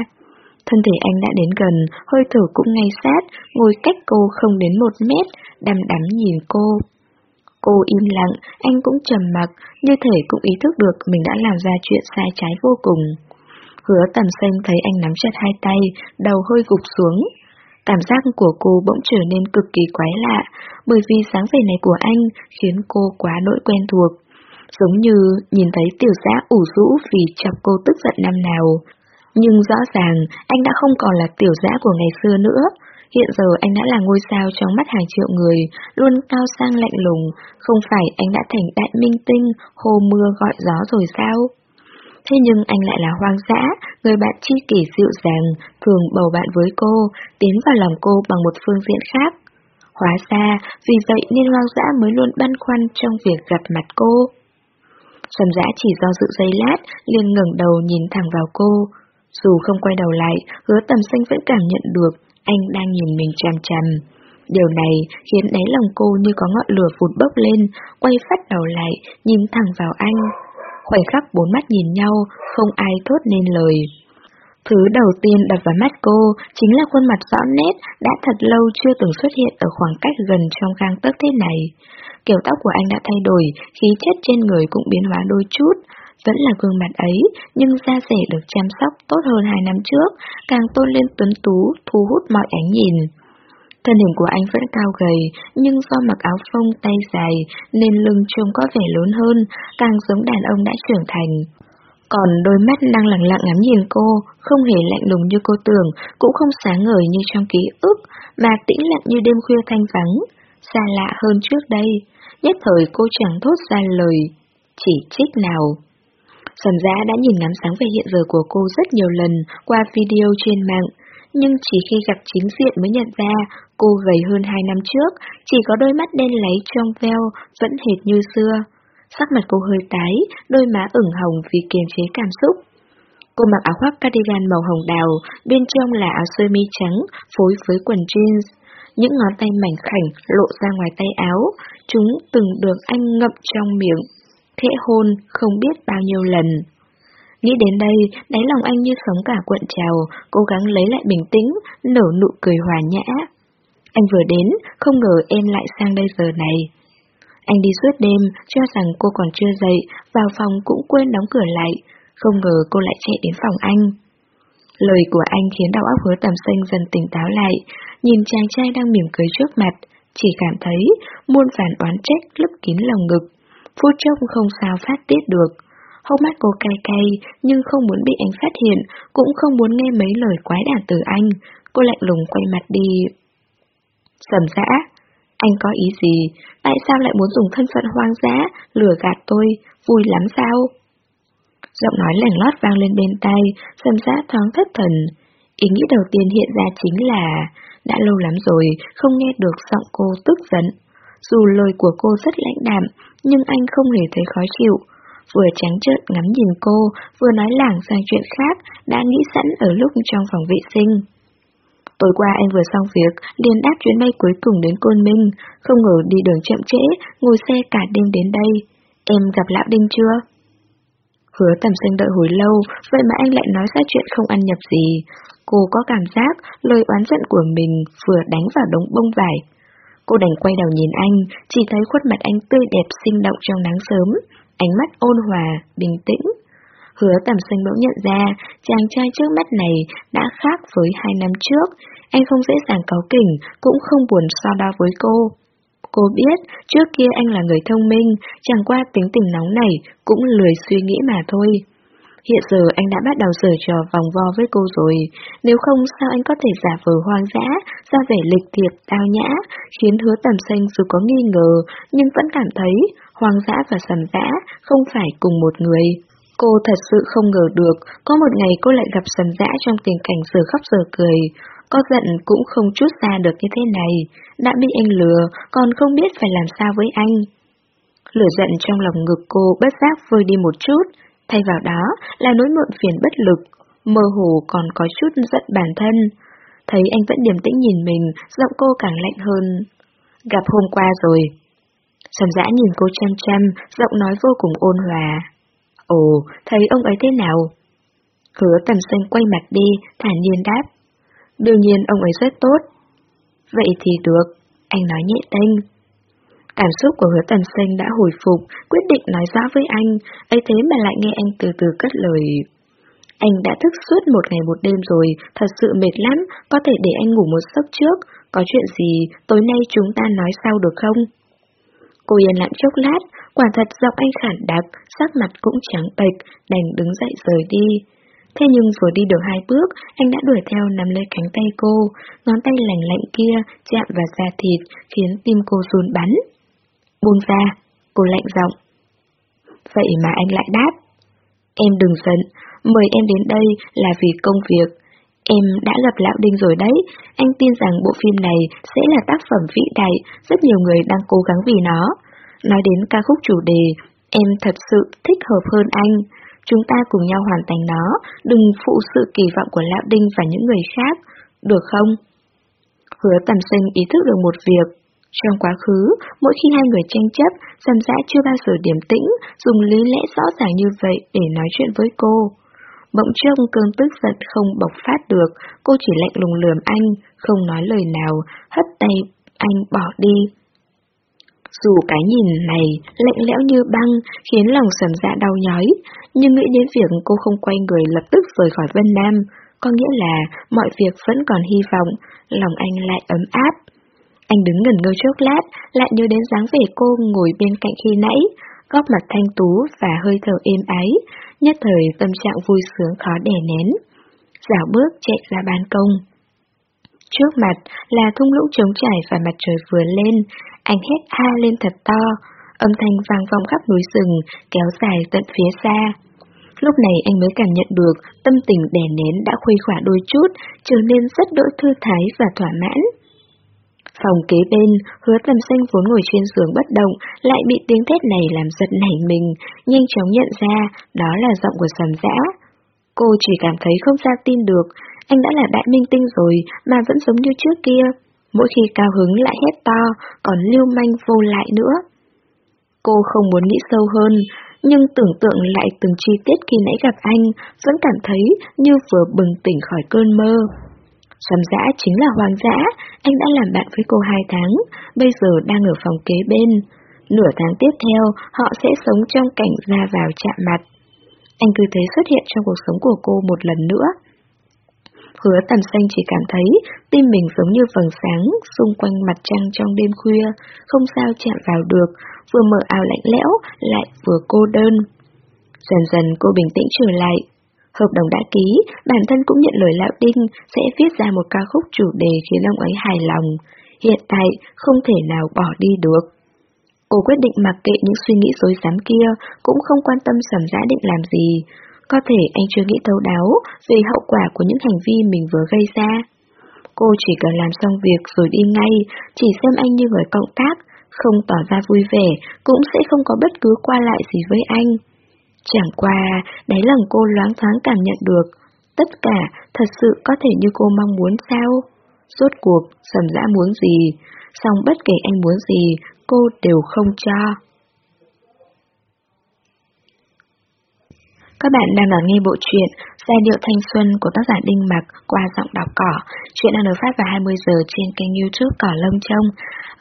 Thân thể anh đã đến gần, hơi thở cũng ngay sát, ngồi cách cô không đến một mét, đăm đắm nhìn cô. Cô im lặng, anh cũng trầm mặc, như thể cũng ý thức được mình đã làm ra chuyện sai trái vô cùng. Hứa tầm xanh thấy anh nắm chặt hai tay, đầu hơi gục xuống. Cảm giác của cô bỗng trở nên cực kỳ quái lạ, bởi vì sáng vẻ này của anh khiến cô quá nỗi quen thuộc. Giống như nhìn thấy tiểu giã ủ rũ vì chọc cô tức giận năm nào, nhưng rõ ràng, anh đã không còn là tiểu dã của ngày xưa nữa. Hiện giờ anh đã là ngôi sao trong mắt hàng triệu người, luôn cao sang lạnh lùng, không phải anh đã thành đại minh tinh, hồ mưa gọi gió rồi sao? Thế nhưng anh lại là hoang dã, người bạn chi kỷ dịu dàng, thường bầu bạn với cô, tiến vào lòng cô bằng một phương diện khác. Hóa ra, vì vậy nên hoang dã mới luôn băn khoăn trong việc gặp mặt cô. Trầm dã chỉ do dự giây lát, liền ngẩng đầu nhìn thẳng vào cô, dù không quay đầu lại, hứa tầm xanh vẫn cảm nhận được anh đang nhìn mình chằm chằm. Điều này khiến đáy lòng cô như có ngọn lửa vụt bốc lên, quay phát đầu lại, nhìn thẳng vào anh. Khoảnh khắc bốn mắt nhìn nhau, không ai thốt nên lời. Thứ đầu tiên đập vào mắt cô chính là khuôn mặt rõ nét đã thật lâu chưa từng xuất hiện ở khoảng cách gần trong gang tấc thế này. Kiểu tóc của anh đã thay đổi, khí chất trên người cũng biến hóa đôi chút. Vẫn là gương mặt ấy, nhưng da rẻ được chăm sóc tốt hơn hai năm trước, càng tôn lên tuấn tú, thu hút mọi ánh nhìn. Thân hình của anh vẫn cao gầy, nhưng do mặc áo phông tay dài nên lưng trông có vẻ lớn hơn, càng giống đàn ông đã trưởng thành. Còn đôi mắt đang lặng lặng ngắm nhìn cô, không hề lạnh lùng như cô tưởng, cũng không sáng ngời như trong ký ức, mà tĩnh lặng như đêm khuya thanh vắng, xa lạ hơn trước đây. Nhất thời cô chẳng thốt ra lời, chỉ trích nào. Sầm giá đã nhìn ngắm sáng về hiện giờ của cô rất nhiều lần qua video trên mạng, nhưng chỉ khi gặp chính diện mới nhận ra cô gầy hơn hai năm trước, chỉ có đôi mắt đen láy trong veo, vẫn hệt như xưa. Sắc mặt cô hơi tái, đôi má ửng hồng vì kiềm chế cảm xúc. Cô mặc áo khoác cardigan màu hồng đào, bên trong là áo sơ mi trắng, phối với quần jeans. Những ngón tay mảnh khảnh lộ ra ngoài tay áo, chúng từng được anh ngậm trong miệng, khẽ hôn không biết bao nhiêu lần. Nghĩ đến đây, đáy lòng anh như sống cả cuộn trào, cố gắng lấy lại bình tĩnh, nở nụ cười hòa nhã. Anh vừa đến, không ngờ em lại sang đây giờ này. Anh đi suốt đêm, cho rằng cô còn chưa dậy, vào phòng cũng quên đóng cửa lại, không ngờ cô lại chạy đến phòng anh. Lời của anh khiến đầu óc hứa tầm xanh dần tỉnh táo lại, nhìn chàng trai đang mỉm cười trước mặt, chỉ cảm thấy muôn vàn oán trách lấp kín lòng ngực. Phút chốc không sao phát tiết được. Hốc mắt cô cay cay, nhưng không muốn bị anh phát hiện, cũng không muốn nghe mấy lời quái đản từ anh. Cô lạnh lùng quay mặt đi. Sầm dã, anh có ý gì? Tại sao lại muốn dùng thân phận hoang dã, lừa gạt tôi, vui lắm sao? Giọng nói lẻng lót vang lên bên tay, sầm dã thoáng thất thần. Ý nghĩ đầu tiên hiện ra chính là, đã lâu lắm rồi, không nghe được giọng cô tức giận. Dù lời của cô rất lãnh đạm, nhưng anh không hề thấy khó chịu. Vừa tránh trợn ngắm nhìn cô, vừa nói lảng sang chuyện khác, đã nghĩ sẵn ở lúc trong phòng vệ sinh. Tối qua anh vừa xong việc, liền đáp chuyến bay cuối cùng đến Côn Minh, không ngờ đi đường chậm trễ, ngồi xe cả đêm đến đây. Em gặp Lão Đinh chưa? Hứa tầm sinh đợi hồi lâu, vậy mà anh lại nói ra chuyện không ăn nhập gì. Cô có cảm giác lời oán giận của mình vừa đánh vào đống bông vải. Cô đành quay đầu nhìn anh, chỉ thấy khuôn mặt anh tươi đẹp sinh động trong nắng sớm, ánh mắt ôn hòa, bình tĩnh. Hứa tầm xanh bỗng nhận ra, chàng trai trước mắt này đã khác với hai năm trước. Anh không dễ dàng cáu kỉnh, cũng không buồn so đo với cô. Cô biết, trước kia anh là người thông minh, chẳng qua tính tình nóng này, cũng lười suy nghĩ mà thôi. Hiện giờ anh đã bắt đầu sở trò vòng vo với cô rồi, nếu không sao anh có thể giả vờ hoang dã, ra vẻ lịch thiệp, tao nhã, khiến hứa tầm xanh dù có nghi ngờ, nhưng vẫn cảm thấy hoang dã và sầm dã không phải cùng một người. Cô thật sự không ngờ được, có một ngày cô lại gặp sầm dã trong tình cảnh giờ khóc giờ cười. Có giận cũng không chút ra được như thế này, đã bị anh lừa, còn không biết phải làm sao với anh. Lửa giận trong lòng ngực cô bất giác vơi đi một chút, thay vào đó là nỗi muộn phiền bất lực, mơ hồ còn có chút giận bản thân. Thấy anh vẫn điềm tĩnh nhìn mình, giọng cô càng lạnh hơn. Gặp hôm qua rồi. Sầm dã nhìn cô chăm chăm, giọng nói vô cùng ôn hòa. Ồ, thấy ông ấy thế nào? Hứa tầm xanh quay mặt đi, thản nhiên đáp. Đương nhiên ông ấy rất tốt. Vậy thì được, anh nói nhẹ tênh. Cảm xúc của hứa Tần xanh đã hồi phục, quyết định nói rõ với anh, ấy thế mà lại nghe anh từ từ cất lời. Anh đã thức suốt một ngày một đêm rồi, thật sự mệt lắm, có thể để anh ngủ một giấc trước, có chuyện gì tối nay chúng ta nói sau được không? Cô yên lặng chốc lát, quả thật giọng anh khản đặc, sắc mặt cũng trắng bệch, đành đứng dậy rời đi. Thế nhưng vừa đi được hai bước, anh đã đuổi theo nắm lấy cánh tay cô, ngón tay lạnh lạnh kia chạm vào da thịt, khiến tim cô run bắn. Buông ra, cô lạnh giọng. Vậy mà anh lại đáp. Em đừng giận, mời em đến đây là vì công việc. Em đã gặp Lão Đinh rồi đấy, anh tin rằng bộ phim này sẽ là tác phẩm vĩ đại, rất nhiều người đang cố gắng vì nó. Nói đến ca khúc chủ đề, em thật sự thích hợp hơn anh. Chúng ta cùng nhau hoàn thành nó, đừng phụ sự kỳ vọng của Lão Đinh và những người khác, được không? Hứa tầm sinh ý thức được một việc. Trong quá khứ, mỗi khi hai người tranh chấp, sầm dã chưa bao giờ điểm tĩnh, dùng lý lẽ rõ ràng như vậy để nói chuyện với cô. bỗng trông cơn tức giận không bộc phát được, cô chỉ lạnh lùng lườm anh, không nói lời nào, hất tay anh bỏ đi. Dù cái nhìn này lạnh lẽo như băng khiến lòng sầm dạ đau nhói, nhưng nghĩ đến việc cô không quay người lập tức rời khỏi Vân Nam, có nghĩa là mọi việc vẫn còn hy vọng, lòng anh lại ấm áp. Anh đứng ngẩn ngơ chốc lát, lại nhớ đến dáng vẻ cô ngồi bên cạnh khi nãy, góc mặt thanh tú và hơi thở êm ái, nhất thời tâm trạng vui sướng khó đè nén. Dạo bước chạy ra ban công. Trước mặt là thung lũng trống trải và mặt trời vừa lên, anh hét a lên thật to, âm thanh vang vọng khắp núi rừng, kéo dài tận phía xa. Lúc này anh mới cảm nhận được tâm tình đè nén đã khuây khỏa đôi chút, trở nên rất đỗi thư thái và thỏa mãn. Phòng kế bên, hứa tầm xanh vốn ngồi trên giường bất động, lại bị tiếng thét này làm giật nảy mình, nhanh chóng nhận ra đó là giọng của sầm dã. Cô chỉ cảm thấy không ra tin được, anh đã là đại minh tinh rồi mà vẫn giống như trước kia. Mỗi khi cao hứng lại hét to, còn lưu manh vô lại nữa. Cô không muốn nghĩ sâu hơn, nhưng tưởng tượng lại từng chi tiết khi nãy gặp anh, vẫn cảm thấy như vừa bừng tỉnh khỏi cơn mơ. Sầm dã chính là hoàng dã, anh đã làm bạn với cô hai tháng, bây giờ đang ở phòng kế bên. Nửa tháng tiếp theo, họ sẽ sống trong cảnh ra vào chạm mặt. Anh cứ thế xuất hiện trong cuộc sống của cô một lần nữa. Hứa tầm xanh chỉ cảm thấy tim mình giống như vầng sáng xung quanh mặt trăng trong đêm khuya, không sao chạm vào được, vừa mở ảo lạnh lẽo, lại vừa cô đơn. Dần dần cô bình tĩnh trở lại. Hợp đồng đã ký, bản thân cũng nhận lời Lão Đinh sẽ viết ra một ca khúc chủ đề khiến ông ấy hài lòng. Hiện tại không thể nào bỏ đi được. Cô quyết định mặc kệ những suy nghĩ dối rắm kia, cũng không quan tâm sầm giã định làm gì. Có thể anh chưa nghĩ thấu đáo về hậu quả của những hành vi mình vừa gây ra. Cô chỉ cần làm xong việc rồi đi ngay, chỉ xem anh như người cộng tác, không tỏ ra vui vẻ, cũng sẽ không có bất cứ qua lại gì với anh. Chẳng qua, đáy lòng cô loáng thoáng cảm nhận được, tất cả thật sự có thể như cô mong muốn sao? Rốt cuộc, sầm dã muốn gì, xong bất kể anh muốn gì, cô đều không cho. Các bạn đang đón nghe bộ truyện Giai điệu thanh xuân của tác giả Đinh Mặc qua giọng đọc cỏ. Chuyện đang được phát vào 20 giờ trên kênh youtube Cỏ Lông Trông.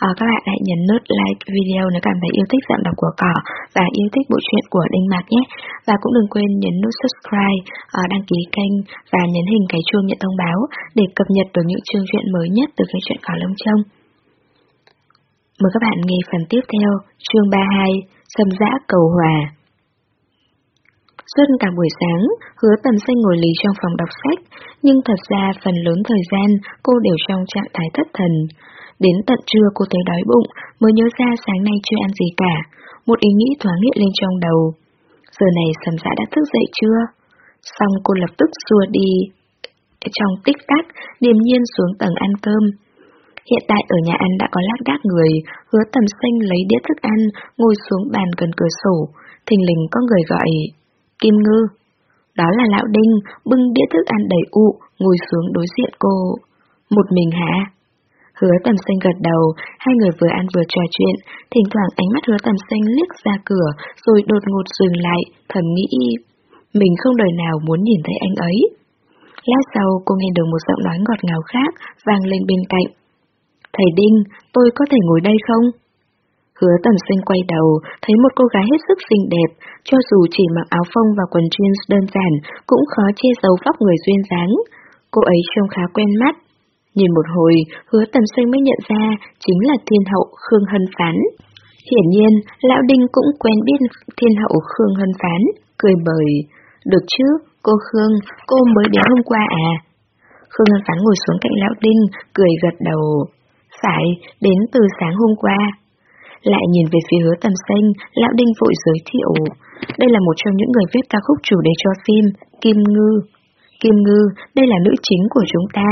À, các bạn hãy nhấn nút like video nếu cảm thấy yêu thích giọng đọc của Cỏ và yêu thích bộ truyện của Đinh Mặc nhé. Và cũng đừng quên nhấn nút subscribe, à, đăng ký kênh và nhấn hình cái chuông nhận thông báo để cập nhật được những chương truyện mới nhất từ kênh truyện Cỏ Lông Trông. Mời các bạn nghe phần tiếp theo, chương 32, Sâm giã Cầu Hòa. Suốt cả buổi sáng, hứa tầm xanh ngồi lì trong phòng đọc sách, nhưng thật ra phần lớn thời gian cô đều trong trạng thái thất thần. Đến tận trưa cô thấy đói bụng, mới nhớ ra sáng nay chưa ăn gì cả. Một ý nghĩ thoáng hiện lên trong đầu. Giờ này sầm dã đã thức dậy chưa? Xong cô lập tức xua đi. Trong tích tắc, điềm nhiên xuống tầng ăn cơm. Hiện tại ở nhà ăn đã có lác đác người, hứa tầm xanh lấy đĩa thức ăn, ngồi xuống bàn gần cửa sổ. Thình lình có người gọi Kim Ngư. Đó là Lão Đinh, bưng đĩa thức ăn đầy ụ, ngồi xuống đối diện cô. Một mình hả? Hứa tầm xanh gật đầu, hai người vừa ăn vừa trò chuyện, thỉnh thoảng ánh mắt hứa tầm xanh liếc ra cửa, rồi đột ngột dừng lại, thầm nghĩ, mình không đời nào muốn nhìn thấy anh ấy. Lát sau cô nghe được một giọng nói ngọt ngào khác vang lên bên cạnh. Thầy Đinh, tôi có thể ngồi đây không? Hứa tầm sinh quay đầu, thấy một cô gái hết sức xinh đẹp, cho dù chỉ mặc áo phông và quần jeans đơn giản, cũng khó che giấu vóc người duyên dáng. Cô ấy trông khá quen mắt. Nhìn một hồi, hứa tầm sinh mới nhận ra chính là thiên hậu Khương Hân Phán. Hiển nhiên, Lão Đinh cũng quen biết thiên hậu Khương Hân Phán, cười bời. Được chứ, cô Khương, cô mới đến hôm qua à? Khương Hân Phán ngồi xuống cạnh Lão Đinh, cười gật đầu. Phải, đến từ sáng hôm qua. Lại nhìn về phía hứa tầm xanh, Lão Đinh vội giới thiệu. Đây là một trong những người viết ca khúc chủ đề cho phim, Kim Ngư. Kim Ngư, đây là nữ chính của chúng ta.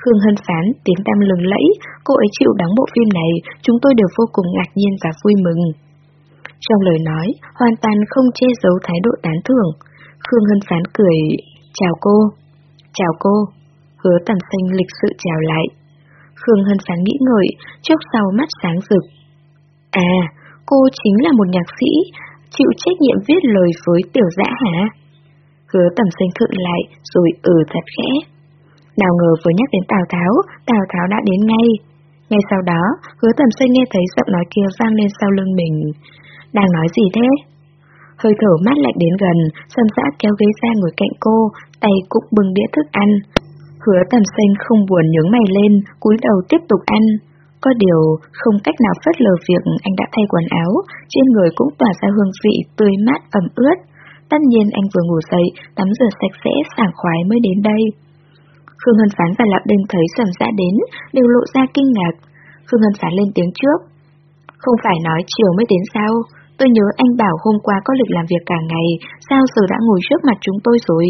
Khương Hân Phán, tiếng tăm lừng lẫy, cô ấy chịu đóng bộ phim này, chúng tôi đều vô cùng ngạc nhiên và vui mừng. Trong lời nói, hoàn toàn không che giấu thái độ tán thưởng. Khương Hân Phán cười, chào cô. Chào cô. Hứa tầm xanh lịch sự chào lại. Khương Hân Phán nghĩ ngợi, trước sau mắt sáng rực. À, cô chính là một nhạc sĩ, chịu trách nhiệm viết lời với tiểu dã hả? Hứa tầm xanh thượng lại, rồi ừ thật khẽ. Nào ngờ vừa nhắc đến Tào Tháo, Tào Tháo đã đến ngay. Ngay sau đó, hứa tầm xanh nghe thấy giọng nói kia vang lên sau lưng mình. Đang nói gì thế? Hơi thở mát lạnh đến gần, sâm dã kéo ghế ra ngồi cạnh cô, tay cũng bưng đĩa thức ăn. Hứa tầm xanh không buồn nhướng mày lên, cúi đầu tiếp tục ăn. Có điều, không cách nào phớt lờ việc anh đã thay quần áo, trên người cũng tỏa ra hương vị tươi mát ẩm ướt. Tất nhiên anh vừa ngủ dậy, tắm rửa sạch sẽ, sảng khoái mới đến đây. Khương Hân Phán và Lạp Đinh thấy sầm dã đến, đều lộ ra kinh ngạc. Khương Hân Phán lên tiếng trước. Không phải nói chiều mới đến sao? Tôi nhớ anh bảo hôm qua có lịch làm việc cả ngày, sao giờ đã ngồi trước mặt chúng tôi rồi?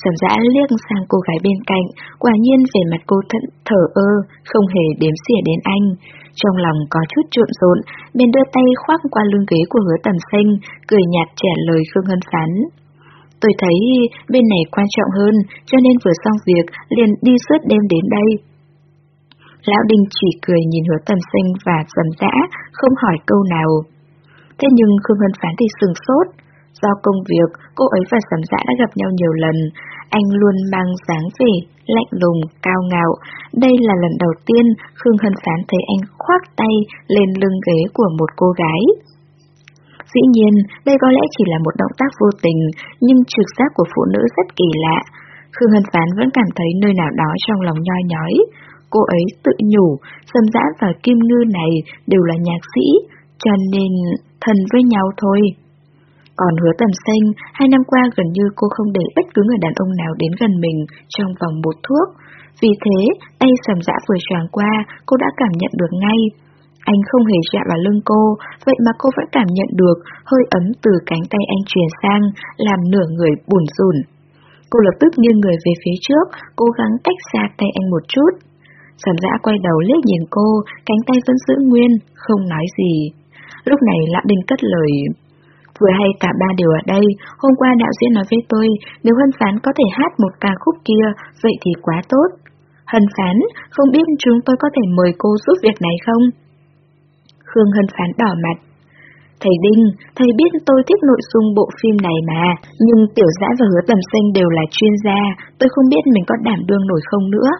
Sầm dã liếc sang cô gái bên cạnh, quả nhiên về mặt cô thận thở ơ, không hề đếm xỉa đến anh. Trong lòng có chút trộn rộn, bên đưa tay khoác qua lưng ghế của hứa tầm xanh, cười nhạt trả lời Khương Hân Phán. Tôi thấy bên này quan trọng hơn, cho nên vừa xong việc, liền đi suốt đêm đến đây. Lão Đinh chỉ cười nhìn hứa tầm xanh và sầm dã, không hỏi câu nào. Thế nhưng Khương Hân Phán thì sừng sốt. Do công việc, cô ấy và sầm dã đã gặp nhau nhiều lần, anh luôn mang dáng vẻ, lạnh lùng, cao ngạo. Đây là lần đầu tiên Khương Hân Phán thấy anh khoác tay lên lưng ghế của một cô gái. Dĩ nhiên, đây có lẽ chỉ là một động tác vô tình, nhưng trực giác của phụ nữ rất kỳ lạ. Khương Hân Phán vẫn cảm thấy nơi nào đó trong lòng nhoi nhói. Cô ấy tự nhủ, Sâm Dã và Kim Ngư này đều là nhạc sĩ, cho nên thân với nhau thôi. Còn hứa tầm xanh, hai năm qua gần như cô không để bất cứ người đàn ông nào đến gần mình trong vòng một thuốc. Vì thế, tay sầm dã vừa tròn qua, cô đã cảm nhận được ngay. Anh không hề chạm vào lưng cô, vậy mà cô vẫn cảm nhận được hơi ấm từ cánh tay anh truyền sang, làm nửa người buồn rùn. Cô lập tức nghiêng người về phía trước, cố gắng tách xa tay anh một chút. Sầm dã quay đầu liếc nhìn cô, cánh tay vẫn giữ nguyên, không nói gì. Lúc này Lạ Đinh cất lời... Vừa hay cả ba đều ở đây, hôm qua đạo diễn nói với tôi, nếu Hân Phán có thể hát một ca khúc kia, vậy thì quá tốt. Hân Phán, không biết chúng tôi có thể mời cô giúp việc này không? Khương Hân Phán đỏ mặt. Thầy Đinh, thầy biết tôi thích nội dung bộ phim này mà, nhưng Tiểu Giã và Hứa Tầm Xanh đều là chuyên gia, tôi không biết mình có đảm đương nổi không nữa.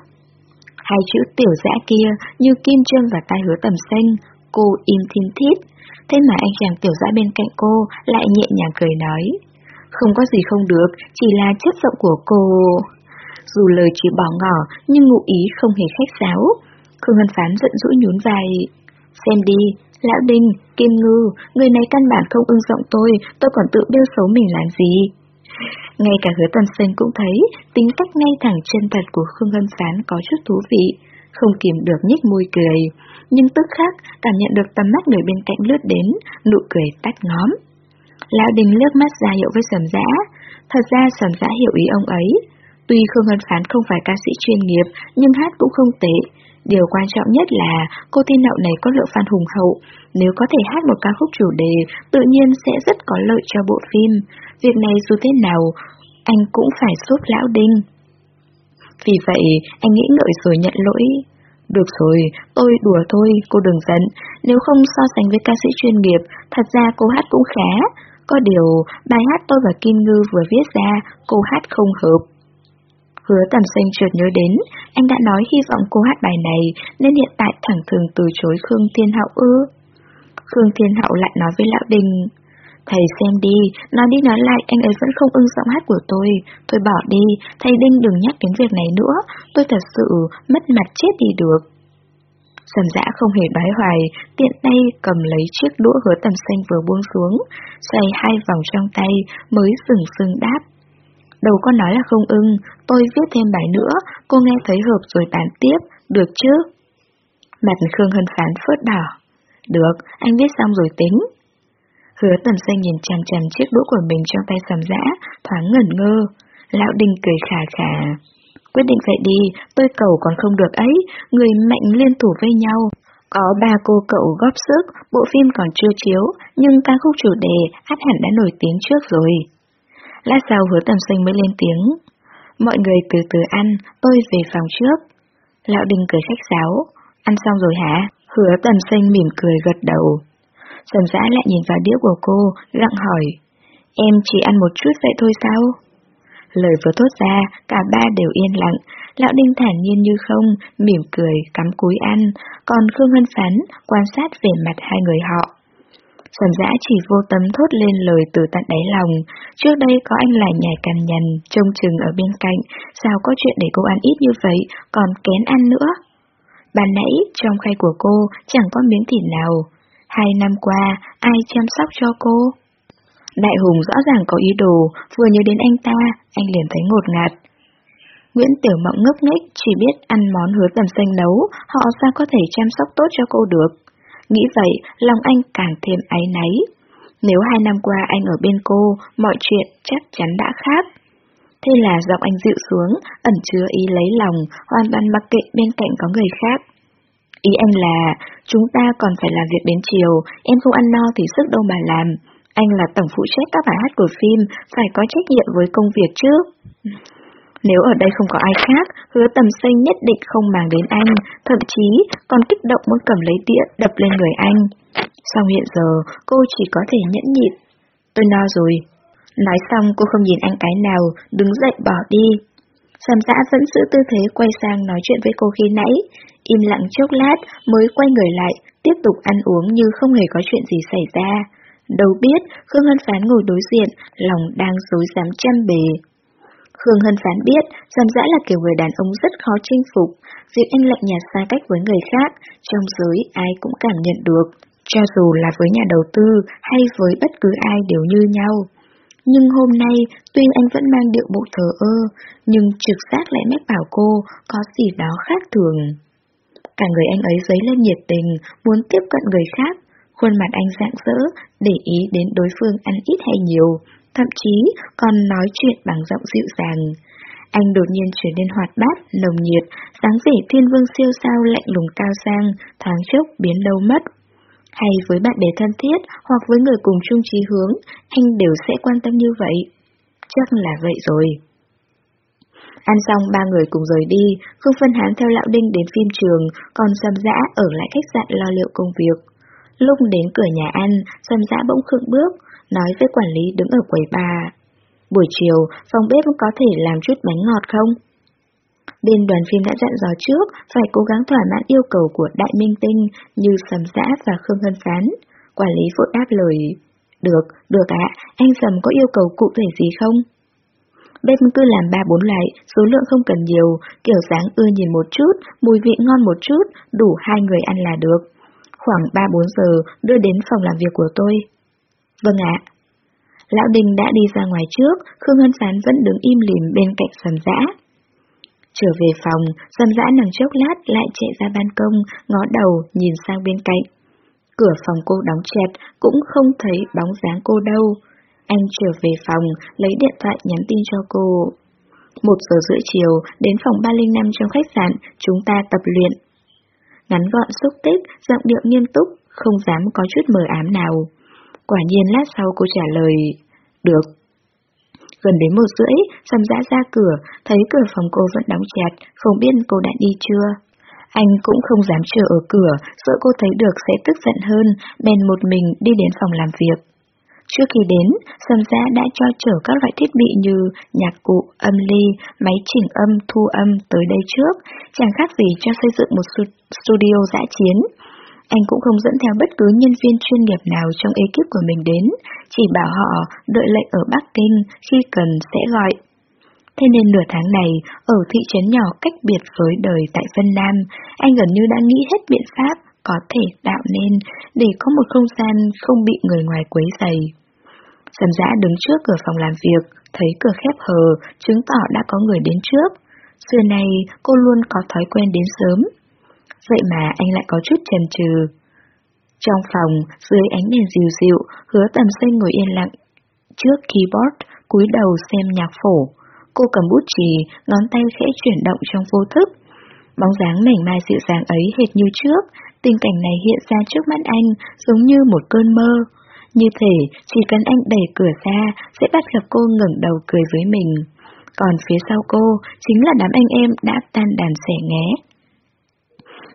Hai chữ Tiểu Giã kia như kim châm và tai Hứa Tầm Xanh, cô im thiên thít. Thế mà anh chàng Tiểu dã bên cạnh cô lại nhẹ nhàng cười nói. Không có gì không được, chỉ là chất giọng của cô... Dù lời chỉ bỏ ngỏ, nhưng ngụ ý không hề khách sáo. Khương Hân Phán giận dỗi nhún vai. Xem đi, Lão Đinh, Kim Ngư, người này căn bản không ưng giọng tôi, tôi còn tự bêu xấu mình làm gì. Ngay cả hứa Tân sinh cũng thấy tính cách ngay thẳng chân thật của Khương Hân Phán có chút thú vị, không kìm được nhích môi cười. Nhưng tức khắc cảm nhận được tầm mắt người bên cạnh lướt đến, nụ cười tắt ngóm. Lão Đình lướt mắt ra hiệu với sầm dã. Thật ra sầm dã hiểu ý ông ấy. Tuy Khương Hân Phán không phải ca sĩ chuyên nghiệp, nhưng hát cũng không tệ, Điều quan trọng nhất là cô thiên nậu này có lượng fan hùng hậu, nếu có thể hát một ca khúc chủ đề, tự nhiên sẽ rất có lợi cho bộ phim. Việc này dù thế nào, anh cũng phải giúp lão đinh. Vì vậy, anh nghĩ ngợi rồi nhận lỗi. Được rồi, tôi đùa thôi, cô đừng giận. Nếu không so sánh với ca sĩ chuyên nghiệp, thật ra cô hát cũng khá. Có điều, bài hát tôi và Kim Ngư vừa viết ra, cô hát không hợp. Hứa tầm xanh chợt nhớ đến, anh đã nói hy vọng cô hát bài này, nên hiện tại thẳng thường từ chối Khương Thiên Hậu ư. Khương Thiên Hậu lại nói với Lão Đình, Thầy xem đi, nói đi nói lại anh ấy vẫn không ưng giọng hát của tôi, tôi bỏ đi, thầy Đinh đừng nhắc đến việc này nữa, tôi thật sự mất mặt chết đi được. Sầm dã không hề đoái hoài, tiện tay cầm lấy chiếc đũa hứa tầm xanh vừa buông xuống, xoay hai vòng trong tay mới sừng sừng đáp. đầu con nói là không ưng, tôi viết thêm bài nữa, cô nghe thấy hợp rồi bàn tiếp, được chứ? Mặt Khương Hân Phán phớt đỏ. Được, anh viết xong rồi tính. Hứa tầm xanh nhìn chằm chằm chiếc đũa của mình trong tay sầm dã, thoáng ngẩn ngơ. Lão Đình cười khà khà. Quyết định vậy đi, tôi cầu còn không được ấy, người mạnh liên thủ với nhau. Có ba cô cậu góp sức, bộ phim còn chưa chiếu, nhưng ca khúc chủ đề hát hẳn đã nổi tiếng trước rồi. Lát sau hứa tầm xanh mới lên tiếng. Mọi người từ từ ăn, tôi về phòng trước. Lão Đinh cười khách sáo. Ăn xong rồi hả? Hứa tầm xanh mỉm cười gật đầu. Sầm giã lại nhìn vào đĩa của cô, gặng hỏi. Em chỉ ăn một chút vậy thôi sao? Lời vừa thốt ra, cả ba đều yên lặng, Lão Đinh thản nhiên như không, mỉm cười, cắm cúi ăn, còn Khương Hân Phán quan sát về mặt hai người họ. Sầm dã chỉ vô tâm thốt lên lời từ tận đáy lòng, trước đây có anh lại nhảy cằn nhằn, trông chừng ở bên cạnh, sao có chuyện để cô ăn ít như vậy, còn kén ăn nữa. Ban nãy, trong khay của cô, chẳng có miếng thịt nào. Hai năm qua, ai chăm sóc cho cô? Đại Hùng rõ ràng có ý đồ, vừa nhớ đến anh ta, anh liền thấy ngột ngạt. Nguyễn Tiểu Mộng ngốc nghếch chỉ biết ăn món hứa tầm xanh nấu, họ sao có thể chăm sóc tốt cho cô được. Nghĩ vậy, lòng anh càng thêm áy náy. Nếu hai năm qua anh ở bên cô, mọi chuyện chắc chắn đã khác. Thế là giọng anh dịu xuống, ẩn chứa ý lấy lòng, hoàn toàn mặc kệ bên cạnh có người khác. Ý anh là, chúng ta còn phải làm việc đến chiều, em không ăn no thì sức đâu mà làm. Anh là tổng phụ trách các bài hát của phim, phải có trách nhiệm với công việc chứ. Nếu ở đây không có ai khác, hứa tầm xây nhất định không màng đến anh, thậm chí còn kích động muốn cầm lấy đĩa đập lên người anh. Xong hiện giờ, cô chỉ có thể nhẫn nhịn. Tôi no rồi. Nói xong cô không nhìn anh cái nào, đứng dậy bỏ đi. Sầm dã vẫn giữ tư thế quay sang nói chuyện với cô khi nãy, im lặng chốc lát mới quay người lại, tiếp tục ăn uống như không hề có chuyện gì xảy ra. Đâu biết, Khương Hân Phán ngồi đối diện, lòng đang dối dám chăm bề. Khương Hân Phán biết, Sầm Dã là kiểu người đàn ông rất khó chinh phục, việc anh lạnh nhạt xa cách với người khác, trong giới ai cũng cảm nhận được, cho dù là với nhà đầu tư hay với bất cứ ai đều như nhau. Nhưng hôm nay, tuy anh vẫn mang điệu bộ thờ ơ, nhưng trực giác lại mách bảo cô có gì đó khác thường. Cả người anh ấy dấy lên nhiệt tình, muốn tiếp cận người khác. Khuôn mặt anh rạng rỡ, để ý đến đối phương ăn ít hay nhiều, thậm chí còn nói chuyện bằng giọng dịu dàng. Anh đột nhiên trở nên hoạt bát, nồng nhiệt, sáng vẻ thiên vương siêu sao lạnh lùng cao sang, thoáng chốc biến đâu mất. Hay với bạn bè thân thiết hoặc với người cùng chung chí hướng, anh đều sẽ quan tâm như vậy. Chắc là vậy rồi. Ăn xong ba người cùng rời đi, Khương Phân Hán theo Lão Đinh đến phim trường, còn Sâm Dã ở lại khách sạn lo liệu công việc. Lúc đến cửa nhà ăn, Sâm Dã bỗng khựng bước, nói với quản lý đứng ở quầy bà. Buổi chiều, phòng bếp có thể làm chút bánh ngọt không? Bên đoàn phim đã dặn dò trước phải cố gắng thỏa mãn yêu cầu của đại minh tinh như Sầm Dã và Khương Hân Phán. Quản lý vội đáp lời, được, được ạ, anh Sầm có yêu cầu cụ thể gì không? Bếp cứ làm ba bốn loại, số lượng không cần nhiều, kiểu dáng ưa nhìn một chút, mùi vị ngon một chút, đủ hai người ăn là được. Khoảng 3-4 giờ đưa đến phòng làm việc của tôi. Vâng ạ. Lão Đình đã đi ra ngoài trước, Khương Hân Phán vẫn đứng im lìm bên cạnh sầm dã. Trở về phòng, dâm dã nằm chốc lát lại chạy ra ban công, ngó đầu, nhìn sang bên cạnh. Cửa phòng cô đóng chặt, cũng không thấy bóng dáng cô đâu. Anh trở về phòng, lấy điện thoại nhắn tin cho cô. Một giờ rưỡi chiều, đến phòng 305 trong khách sạn, chúng ta tập luyện. Ngắn gọn xúc tích, giọng điệu nghiêm túc, không dám có chút mờ ám nào. Quả nhiên lát sau cô trả lời, được. Gần đến một rưỡi, Sầm dã ra cửa, thấy cửa phòng cô vẫn đóng chặt, không biết cô đã đi chưa. Anh cũng không dám chờ ở cửa, sợ cô thấy được sẽ tức giận hơn, bèn một mình đi đến phòng làm việc. Trước khi đến, Sầm Giã đã cho chở các loại thiết bị như nhạc cụ, âm ly, máy chỉnh âm, thu âm tới đây trước, chẳng khác gì cho xây dựng một studio dã chiến. Anh cũng không dẫn theo bất cứ nhân viên chuyên nghiệp nào trong ekip của mình đến, chỉ bảo họ đợi lệnh ở Bắc Kinh, khi cần sẽ gọi. Thế nên nửa tháng này, ở thị trấn nhỏ cách biệt với đời tại Vân Nam, anh gần như đã nghĩ hết biện pháp có thể tạo nên để có một không gian không bị người ngoài quấy rầy. Sầm dã đứng trước cửa phòng làm việc, thấy cửa khép hờ, chứng tỏ đã có người đến trước. Xưa này, cô luôn có thói quen đến sớm. Vậy mà anh lại có chút chần chừ. Trong phòng, dưới ánh đèn dịu dịu, hứa tầm xanh ngồi yên lặng. Trước keyboard, cúi đầu xem nhạc phổ. Cô cầm bút chì, ngón tay khẽ chuyển động trong vô thức. Bóng dáng mảnh mai dịu dàng ấy hệt như trước, tình cảnh này hiện ra trước mắt anh giống như một cơn mơ. Như thể chỉ cần anh đẩy cửa ra sẽ bắt gặp cô ngẩng đầu cười với mình. Còn phía sau cô chính là đám anh em đã tan đàn sẻ nghé.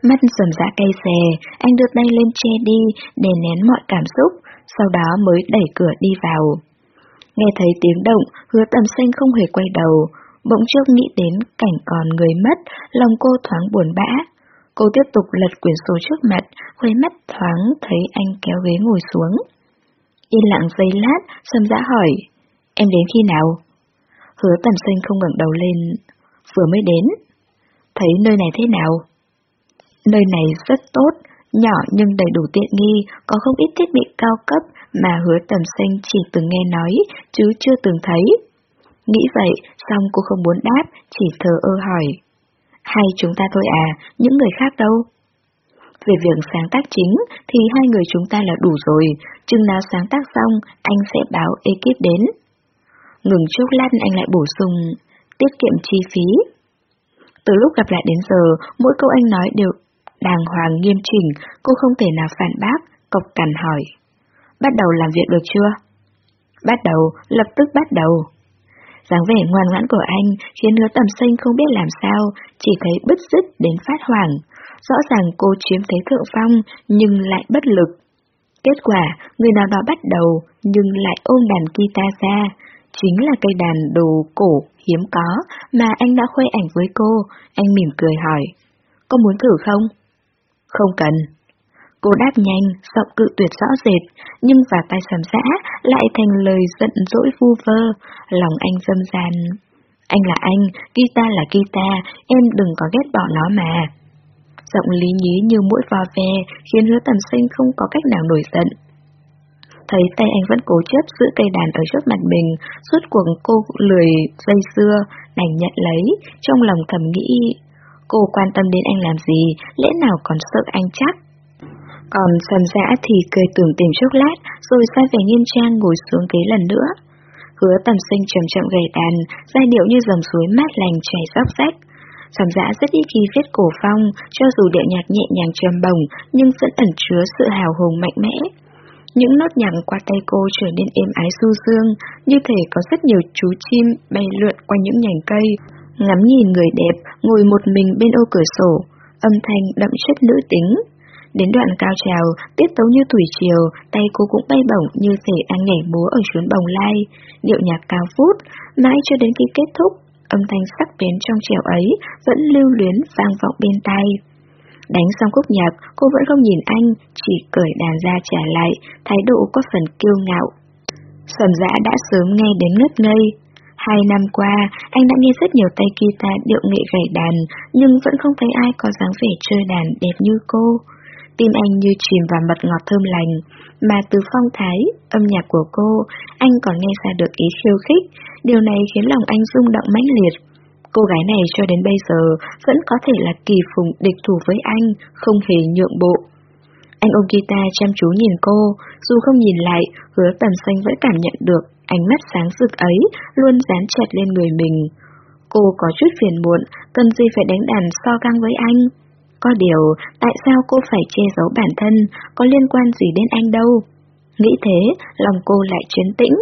Mắt sầm dã dạ cây xè, anh đưa tay lên che đi để nén mọi cảm xúc, sau đó mới đẩy cửa đi vào. Nghe thấy tiếng động, hứa tầm xanh không hề quay đầu, bỗng chốc nghĩ đến cảnh còn người mất, lòng cô thoáng buồn bã. Cô tiếp tục lật quyển sổ trước mặt, khuấy mắt thoáng thấy anh kéo ghế ngồi xuống. Yên lặng giây lát, sầm Dã dạ hỏi, em đến khi nào? Hứa tầm xanh không ngẩng đầu lên, vừa mới đến. Thấy nơi này thế nào? Nơi này rất tốt, nhỏ nhưng đầy đủ tiện nghi, có không ít thiết bị cao cấp mà hứa tầm xanh chỉ từng nghe nói, chứ chưa từng thấy. Nghĩ vậy, xong cô không muốn đáp, chỉ thờ ơ hỏi. Hay chúng ta thôi à, những người khác đâu? Về việc sáng tác chính thì hai người chúng ta là đủ rồi, chừng nào sáng tác xong anh sẽ báo ekip đến. Ngừng chốc lát anh lại bổ sung, tiết kiệm chi phí. Từ lúc gặp lại đến giờ, mỗi câu anh nói đều đàng hoàng nghiêm chỉnh, cô không thể nào phản bác, cộc cằn hỏi. Bắt đầu làm việc được chưa? Bắt đầu, lập tức bắt đầu dáng vẻ ngoan ngoãn của anh khiến hứa tầm xanh không biết làm sao, chỉ thấy bứt rứt đến phát hoảng. Rõ ràng cô chiếm thế thượng phong, nhưng lại bất lực. Kết quả, người nào đó bắt đầu, nhưng lại ôm đàn guitar ra. Chính là cây đàn đồ cổ hiếm có mà anh đã khoe ảnh với cô. Anh mỉm cười hỏi, có muốn thử không? Không cần. Cô đáp nhanh, giọng cự tuyệt rõ rệt, nhưng và tay sầm giã lại thành lời giận dỗi vu vơ, lòng anh dâm gian. Anh là anh, guitar là guitar, em đừng có ghét bỏ nó mà. Giọng lý nhí như mũi vò ve, khiến hứa tầm sinh không có cách nào nổi giận. Thấy tay anh vẫn cố chấp giữ cây đàn ở trước mặt mình, suốt cuộc cô lười dây dưa, đành nhận lấy, trong lòng thầm nghĩ, cô quan tâm đến anh làm gì, lẽ nào còn sợ anh chắc. Còn sầm dã thì cười tưởng tìm chốc lát, rồi ra về nghiêm trang ngồi xuống ghế lần nữa. Hứa tầm sinh chậm chậm gầy đàn, giai điệu như dòng suối mát lành chảy róc rách. Sầm dã rất ít khi viết cổ phong, cho dù điệu nhạc nhẹ nhàng trầm bồng, nhưng vẫn ẩn chứa sự hào hùng mạnh mẽ. Những nốt nhạc qua tay cô trở nên êm ái du dương, như thể có rất nhiều chú chim bay lượn qua những nhành cây, ngắm nhìn người đẹp ngồi một mình bên ô cửa sổ, âm thanh đậm chất nữ tính. Đến đoạn cao trào, tiết tấu như thủy triều, tay cô cũng bay bổng như thể đang nhảy múa ở chuyến bồng lai, điệu nhạc cao phút, mãi cho đến khi kết thúc, âm thanh sắc bén trong trèo ấy vẫn lưu luyến vang vọng bên tai. Đánh xong khúc nhạc, cô vẫn không nhìn anh, chỉ cởi đàn ra trả lại, thái độ có phần kiêu ngạo. Sầm dã đã sớm nghe đến ngất ngây. Hai năm qua, anh đã nghe rất nhiều tay guitar điệu nghệ gảy đàn, nhưng vẫn không thấy ai có dáng vẻ chơi đàn đẹp như cô. Tim anh như chìm vào mật ngọt thơm lành, mà từ phong thái, âm nhạc của cô, anh còn nghe ra được ý khiêu khích, điều này khiến lòng anh rung động mãnh liệt. Cô gái này cho đến bây giờ vẫn có thể là kỳ phùng địch thủ với anh, không hề nhượng bộ. Anh ôm guitar chăm chú nhìn cô, dù không nhìn lại, hứa tầm xanh vẫn cảm nhận được ánh mắt sáng rực ấy luôn dán chặt lên người mình. Cô có chút phiền muộn, cần gì phải đánh đàn so căng với anh. Có điều, tại sao cô phải che giấu bản thân, có liên quan gì đến anh đâu? Nghĩ thế, lòng cô lại chuyến tĩnh.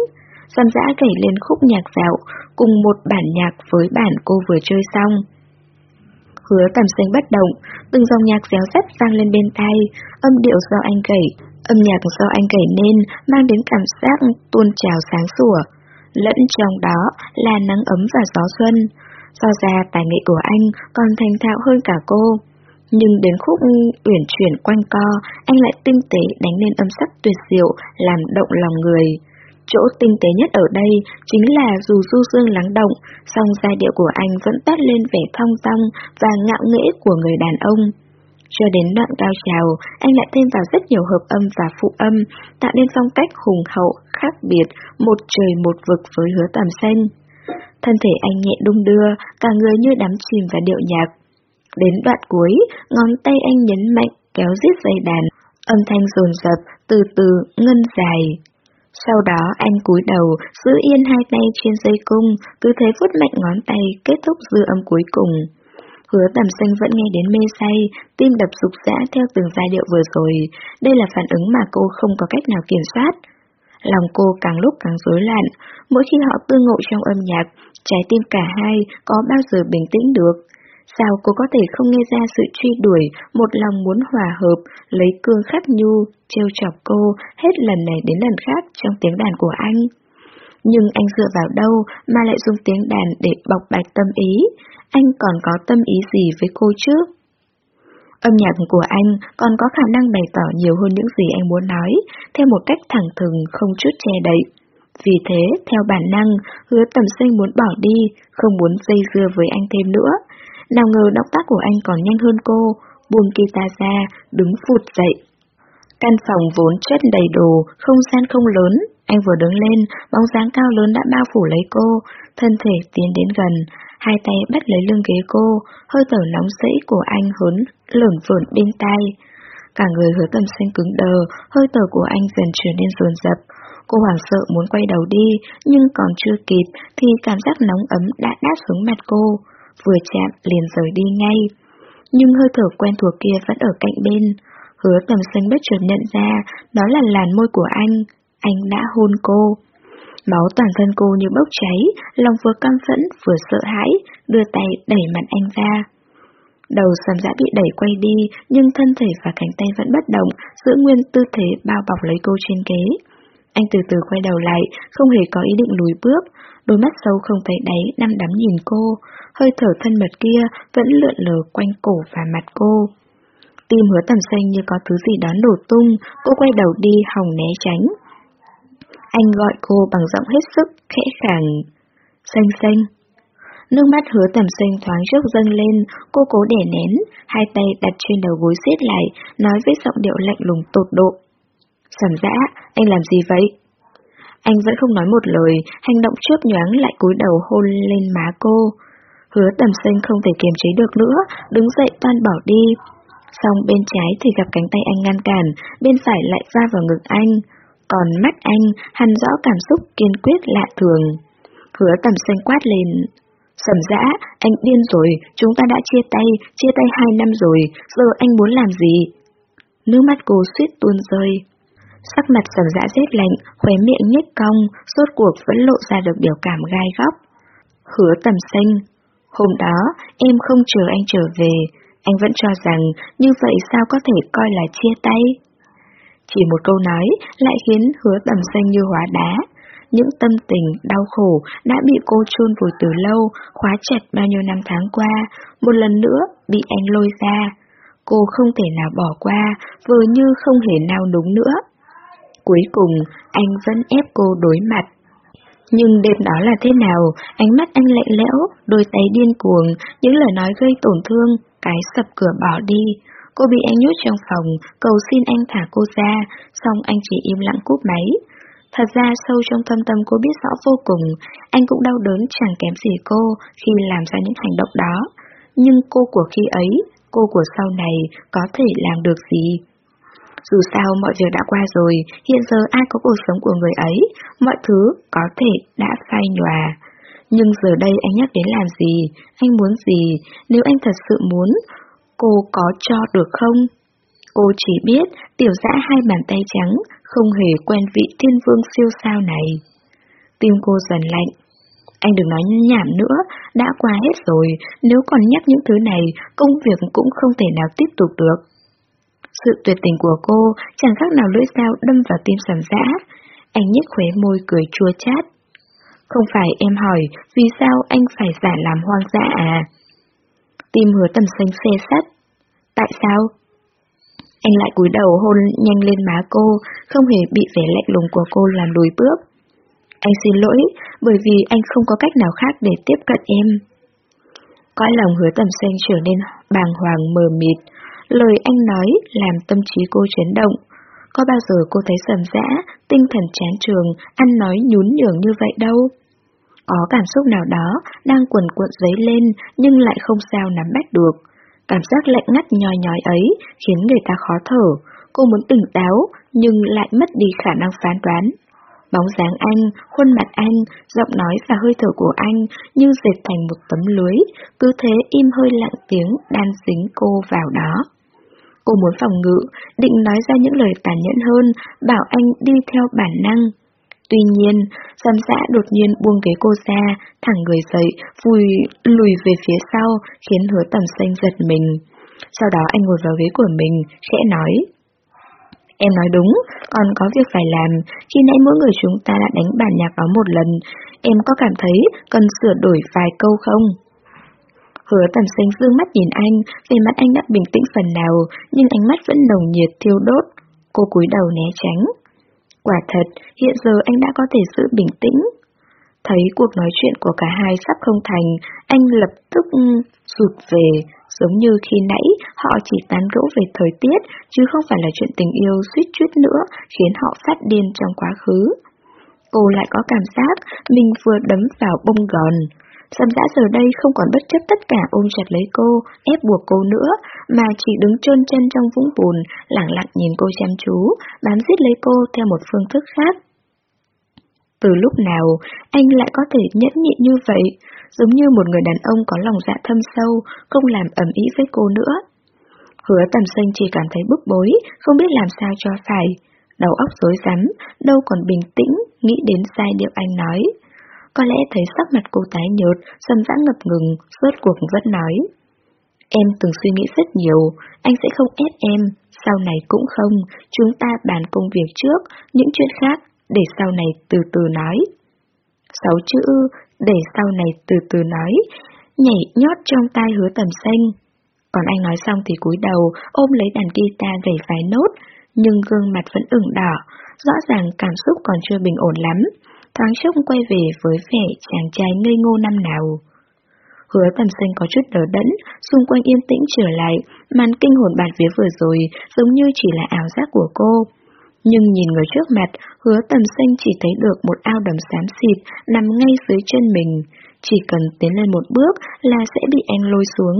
Giam dã gảy lên khúc nhạc dạo, cùng một bản nhạc với bản cô vừa chơi xong. Hứa tầm xanh bất động, từng dòng nhạc réo rắt vang lên bên tai, âm điệu do anh gảy, âm nhạc do anh gảy nên mang đến cảm giác tuôn trào sáng sủa. Lẫn trong đó là nắng ấm và gió xuân. Do ra tài nghệ của anh còn thành thạo hơn cả cô. Nhưng đến khúc uyển chuyển quanh co, anh lại tinh tế đánh lên âm sắc tuyệt diệu, làm động lòng người. Chỗ tinh tế nhất ở đây chính là dù du dương lắng động, song giai điệu của anh vẫn toát lên vẻ thong dong và ngạo nghễ của người đàn ông. Cho đến đoạn cao trào, anh lại thêm vào rất nhiều hợp âm và phụ âm, tạo nên phong cách hùng hậu, khác biệt, một trời một vực với hứa tầm xanh. Thân thể anh nhẹ đung đưa, cả người như đắm chìm vào điệu nhạc, Đến đoạn cuối, ngón tay anh nhấn mạnh kéo giết dây đàn, âm thanh rồn rập, từ từ, ngân dài. Sau đó anh cúi đầu, giữ yên hai tay trên dây cung, cứ thế phút mạnh ngón tay, kết thúc dư âm cuối cùng. Hứa tầm xanh vẫn nghe đến mê say, tim đập rục rã theo từng giai điệu vừa rồi. Đây là phản ứng mà cô không có cách nào kiểm soát. Lòng cô càng lúc càng rối loạn, mỗi khi họ tương ngộ trong âm nhạc, trái tim cả hai có bao giờ bình tĩnh được. Sao cô có thể không nghe ra sự truy đuổi, một lòng muốn hòa hợp, lấy cương khắc nhu, trêu chọc cô hết lần này đến lần khác trong tiếng đàn của anh? Nhưng anh dựa vào đâu mà lại dùng tiếng đàn để bộc bạch tâm ý? Anh còn có tâm ý gì với cô chứ? Âm nhạc của anh còn có khả năng bày tỏ nhiều hơn những gì anh muốn nói, theo một cách thẳng thừng không chút che đậy. Vì thế, theo bản năng, hứa tầm sinh muốn bỏ đi, không muốn dây dưa với anh thêm nữa. Nào ngờ động tác của anh còn nhanh hơn cô, buông guitar ra, đứng phụt dậy. Căn phòng vốn chất đầy đồ, không gian không lớn, anh vừa đứng lên, bóng dáng cao lớn đã bao phủ lấy cô, thân thể tiến đến gần, hai tay bắt lấy lưng ghế cô, hơi thở nóng rẫy của anh hớn lởn vởn bên tai. Cả người hứa tầm xanh cứng đờ, hơi thở của anh dần trở nên dồn dập. Cô hoảng sợ muốn quay đầu đi, nhưng còn chưa kịp thì cảm giác nóng ấm đã đáp xuống mặt cô. Vừa chạm liền rời đi ngay. Nhưng hơi thở quen thuộc kia vẫn ở cạnh bên. Hứa tầm xanh bất chợt nhận ra đó là làn môi của anh. Anh đã hôn cô. Máu toàn thân cô như bốc cháy, lòng vừa căm phẫn vừa sợ hãi, đưa tay đẩy mặt anh ra. Đầu sầm dã bị đẩy quay đi, nhưng thân thể và cánh tay vẫn bất động, giữ nguyên tư thế bao bọc lấy cô trên ghế. Anh từ từ quay đầu lại, không hề có ý định lùi bước, đôi mắt sâu không thấy đáy năm đắm nhìn cô, hơi thở thân mật kia vẫn lượn lờ quanh cổ và mặt cô. Tim hứa tầm xanh như có thứ gì đó nổ tung, cô quay đầu đi hòng né tránh. Anh gọi cô bằng giọng hết sức, khẽ khàng. Xanh xanh. Nước mắt hứa tầm xanh thoáng trước dâng lên, cô cố đè nén, hai tay đặt trên đầu gối siết lại, nói với giọng điệu lạnh lùng tột độ. Sầm dã, anh làm gì vậy? Anh vẫn không nói một lời, hành động chớp nhoáng lại cúi đầu hôn lên má cô. Hứa tầm sinh không thể kiềm chế được nữa, đứng dậy toan bỏ đi. Xong bên trái thì gặp cánh tay anh ngăn cản, bên phải lại va vào ngực anh. Còn mắt anh hằn rõ cảm xúc kiên quyết lạ thường. Hứa tầm sinh quát lên. Sầm dã, anh điên rồi, chúng ta đã chia tay, chia tay hai năm rồi, giờ anh muốn làm gì? Nước mắt cô suýt tuôn rơi. Sắc mặt sầm dã rét lạnh, khóe miệng nhếch cong, suốt cuộc vẫn lộ ra được biểu cảm gai góc. Hứa tầm xanh. Hôm đó, em không chờ anh trở về, anh vẫn cho rằng như vậy sao có thể coi là chia tay. Chỉ một câu nói lại khiến hứa tầm xanh như hóa đá. Những tâm tình, đau khổ đã bị cô chôn vùi từ lâu, khóa chặt bao nhiêu năm tháng qua, một lần nữa bị anh lôi ra. Cô không thể nào bỏ qua, vừa như không hề nào đúng nữa. Cuối cùng, anh vẫn ép cô đối mặt. Nhưng đêm đó là thế nào, ánh mắt anh lạnh lẽo, đôi tay điên cuồng, những lời nói gây tổn thương, cái sập cửa bỏ đi. Cô bị anh nhốt trong phòng, cầu xin anh thả cô ra, xong anh chỉ im lặng cúp máy. Thật ra sâu trong thâm tâm cô biết rõ vô cùng, anh cũng đau đớn chẳng kém gì cô khi làm ra những hành động đó. Nhưng cô của khi ấy, cô của sau này có thể làm được gì? Dù sao mọi việc đã qua rồi, hiện giờ ai có cuộc sống của người ấy, mọi thứ có thể đã phai nhòa. Nhưng giờ đây anh nhắc đến làm gì, anh muốn gì, nếu anh thật sự muốn, cô có cho được không? Cô chỉ biết tiểu dã hai bàn tay trắng, không hề quen vị thiên vương siêu sao này. Tim cô dần lạnh. Anh đừng nói nhảm nữa, đã qua hết rồi, nếu còn nhắc những thứ này, công việc cũng không thể nào tiếp tục được. Sự tuyệt tình của cô chẳng khác nào lưỡi dao đâm vào tim sầm dã. Anh nhếch khóe môi cười chua chát. Không phải em hỏi vì sao anh phải giả làm hoang dã à? Tim hứa tầm xanh xe sắt. Tại sao? Anh lại cúi đầu hôn nhanh lên má cô, không hề bị vẻ lạnh lùng của cô làm lùi bước. Anh xin lỗi, bởi vì anh không có cách nào khác để tiếp cận em. Cõi lòng hứa tầm xanh trở nên bàng hoàng mờ mịt, lời anh nói làm tâm trí cô chấn động. Có bao giờ cô thấy sầm dã, tinh thần chán trường, ăn nói nhún nhường như vậy đâu? Có cảm xúc nào đó đang cuồn cuộn giấy lên nhưng lại không sao nắm bắt được. Cảm giác lạnh ngắt nhòi nhói ấy khiến người ta khó thở. Cô muốn tỉnh táo nhưng lại mất đi khả năng phán đoán. Bóng dáng anh, khuôn mặt anh, giọng nói và hơi thở của anh như dệt thành một tấm lưới, cứ thế im hơi lặng tiếng đan dính cô vào đó. Cô muốn phòng ngự, định nói ra những lời tàn nhẫn hơn, bảo anh đi theo bản năng. Tuy nhiên, giám giã đột nhiên buông ghế cô ra, thẳng người dậy, vùi lùi về phía sau, khiến hứa tầm xanh giật mình. Sau đó anh ngồi vào ghế của mình, khẽ nói. Em nói đúng, còn có việc phải làm, khi nãy mỗi người chúng ta đã đánh bản nhạc đó một lần, em có cảm thấy cần sửa đổi vài câu không? Hứa tầm xanh dương mắt nhìn anh, về mặt anh đã bình tĩnh phần nào, nhưng ánh mắt vẫn nồng nhiệt thiêu đốt. Cô cúi đầu né tránh. Quả thật, hiện giờ anh đã có thể giữ bình tĩnh. Thấy cuộc nói chuyện của cả hai sắp không thành, anh lập tức ừ, rụt về, giống như khi nãy họ chỉ tán gẫu về thời tiết, chứ không phải là chuyện tình yêu suýt chút nữa khiến họ phát điên trong quá khứ. Cô lại có cảm giác mình vừa đấm vào bông gòn. Sầm dã giờ đây không còn bất chấp tất cả ôm chặt lấy cô, ép buộc cô nữa, mà chỉ đứng trơn chân trong vũng bùn, lặng lặng nhìn cô chăm chú, bám giết lấy cô theo một phương thức khác. Từ lúc nào, anh lại có thể nhẫn nhịn như vậy, giống như một người đàn ông có lòng dạ thâm sâu, không làm ẩm ý với cô nữa. Hứa tầm xanh chỉ cảm thấy bức bối, không biết làm sao cho phải. Đầu óc rối rắm, đâu còn bình tĩnh, nghĩ đến sai điệu anh nói. Có lẽ thấy sắc mặt cô tái nhợt, sâm dã ngập ngừng, rốt cuộc vẫn nói. Em từng suy nghĩ rất nhiều, anh sẽ không ép em, sau này cũng không, chúng ta bàn công việc trước, những chuyện khác, để sau này từ từ nói. Sáu chữ, để sau này từ từ nói, nhảy nhót trong tai hứa tầm xanh. Còn anh nói xong thì cúi đầu, ôm lấy đàn guitar gảy vài nốt, nhưng gương mặt vẫn ửng đỏ, rõ ràng cảm xúc còn chưa bình ổn lắm. Thoáng chốc quay về với vẻ chàng trai ngây ngô năm nào. Hứa tầm xanh có chút đỡ đẫn, xung quanh yên tĩnh trở lại, màn kinh hồn bạt vía vừa rồi giống như chỉ là ảo giác của cô. Nhưng nhìn người trước mặt, hứa tầm xanh chỉ thấy được một ao đầm xám xịt nằm ngay dưới chân mình. Chỉ cần tiến lên một bước là sẽ bị anh lôi xuống.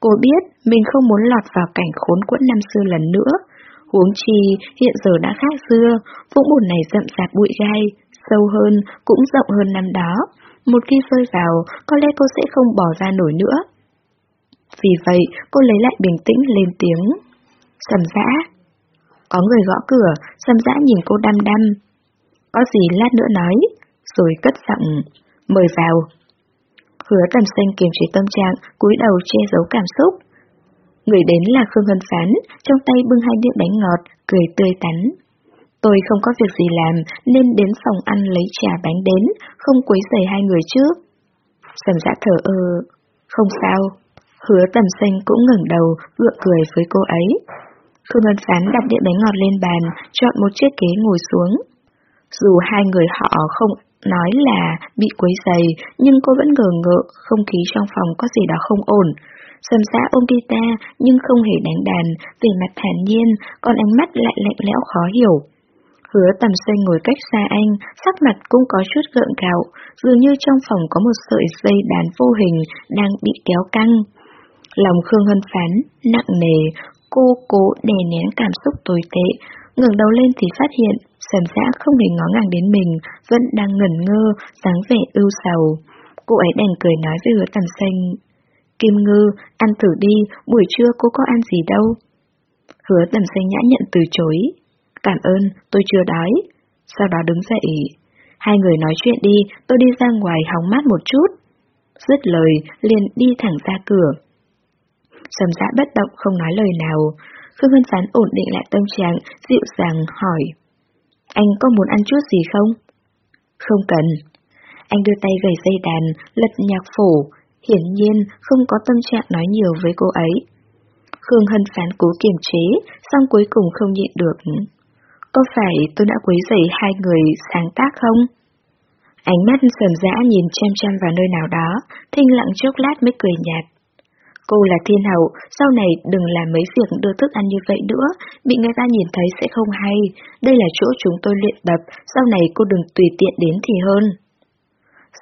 Cô biết mình không muốn lọt vào cảnh khốn quẫn năm xưa lần nữa. Huống chi hiện giờ đã khác xưa, vũng bùn này rậm rạp bụi gai, sâu hơn, cũng rộng hơn năm đó. Một khi rơi vào, có lẽ cô sẽ không bỏ ra nổi nữa. Vì vậy, cô lấy lại bình tĩnh lên tiếng. Sầm dã. Có người gõ cửa, sầm dã nhìn cô đăm đăm. Có gì lát nữa nói, rồi cất giọng, mời vào. Hứa tầm xanh kiềm chế tâm trạng, cúi đầu che giấu cảm xúc. Người đến là Khương Hân Phán, trong tay bưng hai đĩa bánh ngọt, cười tươi tắn. Tôi không có việc gì làm nên đến phòng ăn lấy trà bánh đến, không quấy rầy hai người trước. Sầm dã thở ơ, không sao. Hứa tầm xanh cũng ngẩng đầu, gượng cười với cô ấy. Khương Ngân Phán đặt đĩa bánh ngọt lên bàn, chọn một chiếc ghế ngồi xuống. Dù hai người họ không nói là bị quấy giày, nhưng cô vẫn ngờ ngợ không khí trong phòng có gì đó không ổn. Sầm xã ôm guitar nhưng không hề đánh đàn, về mặt thản nhiên, còn ánh mắt lại lạnh lẽo khó hiểu. Hứa tầm xanh ngồi cách xa anh, sắc mặt cũng có chút gượng gạo, dường như trong phòng có một sợi dây đàn vô hình đang bị kéo căng. Lòng Khương Hân Phán, nặng nề, cô cố đè nén cảm xúc tồi tệ, ngẩng đầu lên thì phát hiện, sầm dã không hề ngó ngàng đến mình, vẫn đang ngẩn ngơ, dáng vẻ ưu sầu. Cô ấy đành cười nói với hứa tầm xanh, Kim Ngư, ăn thử đi, buổi trưa cô có ăn gì đâu. Hứa tầm xanh nhã nhận từ chối. Cảm ơn, tôi chưa đói. Sau đó đứng dậy. Hai người nói chuyện đi, tôi đi ra ngoài hóng mát một chút. Dứt lời, liền đi thẳng ra cửa. Sầm dã bất động không nói lời nào. Khương Hân Phán ổn định lại tâm trạng, dịu dàng hỏi. Anh có muốn ăn chút gì không? Không cần. Anh đưa tay gầy dây đàn, lật nhạc phổ, hiển nhiên không có tâm trạng nói nhiều với cô ấy. Khương Hân Phán cố kiềm chế, xong cuối cùng không nhịn được. Có phải tôi đã quấy rầy hai người sáng tác không? Ánh mắt sờm dã nhìn chăm chăm vào nơi nào đó, thinh lặng chốc lát mới cười nhạt. Cô là thiên hậu, sau này đừng làm mấy việc đưa thức ăn như vậy nữa, bị người ta nhìn thấy sẽ không hay. Đây là chỗ chúng tôi luyện tập, sau này cô đừng tùy tiện đến thì hơn.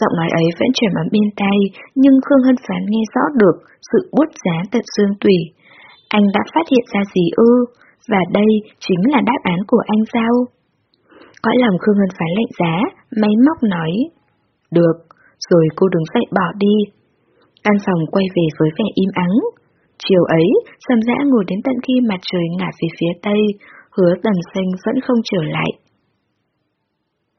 Giọng nói ấy vẫn trầm ấm bên tay, nhưng Khương Hân Phán nghe rõ được sự bút giá tận xương tủy. Anh đã phát hiện ra gì ư? Và đây chính là đáp án của anh sao? Cõi lòng Khương Hân Phái lạnh giá, máy móc nói. Được, rồi cô đứng dậy bỏ đi. Căn phòng quay về với vẻ im ắng. Chiều ấy, Sầm Dã ngồi đến tận khi mặt trời ngả về phía tây, hứa tầm xanh vẫn không trở lại.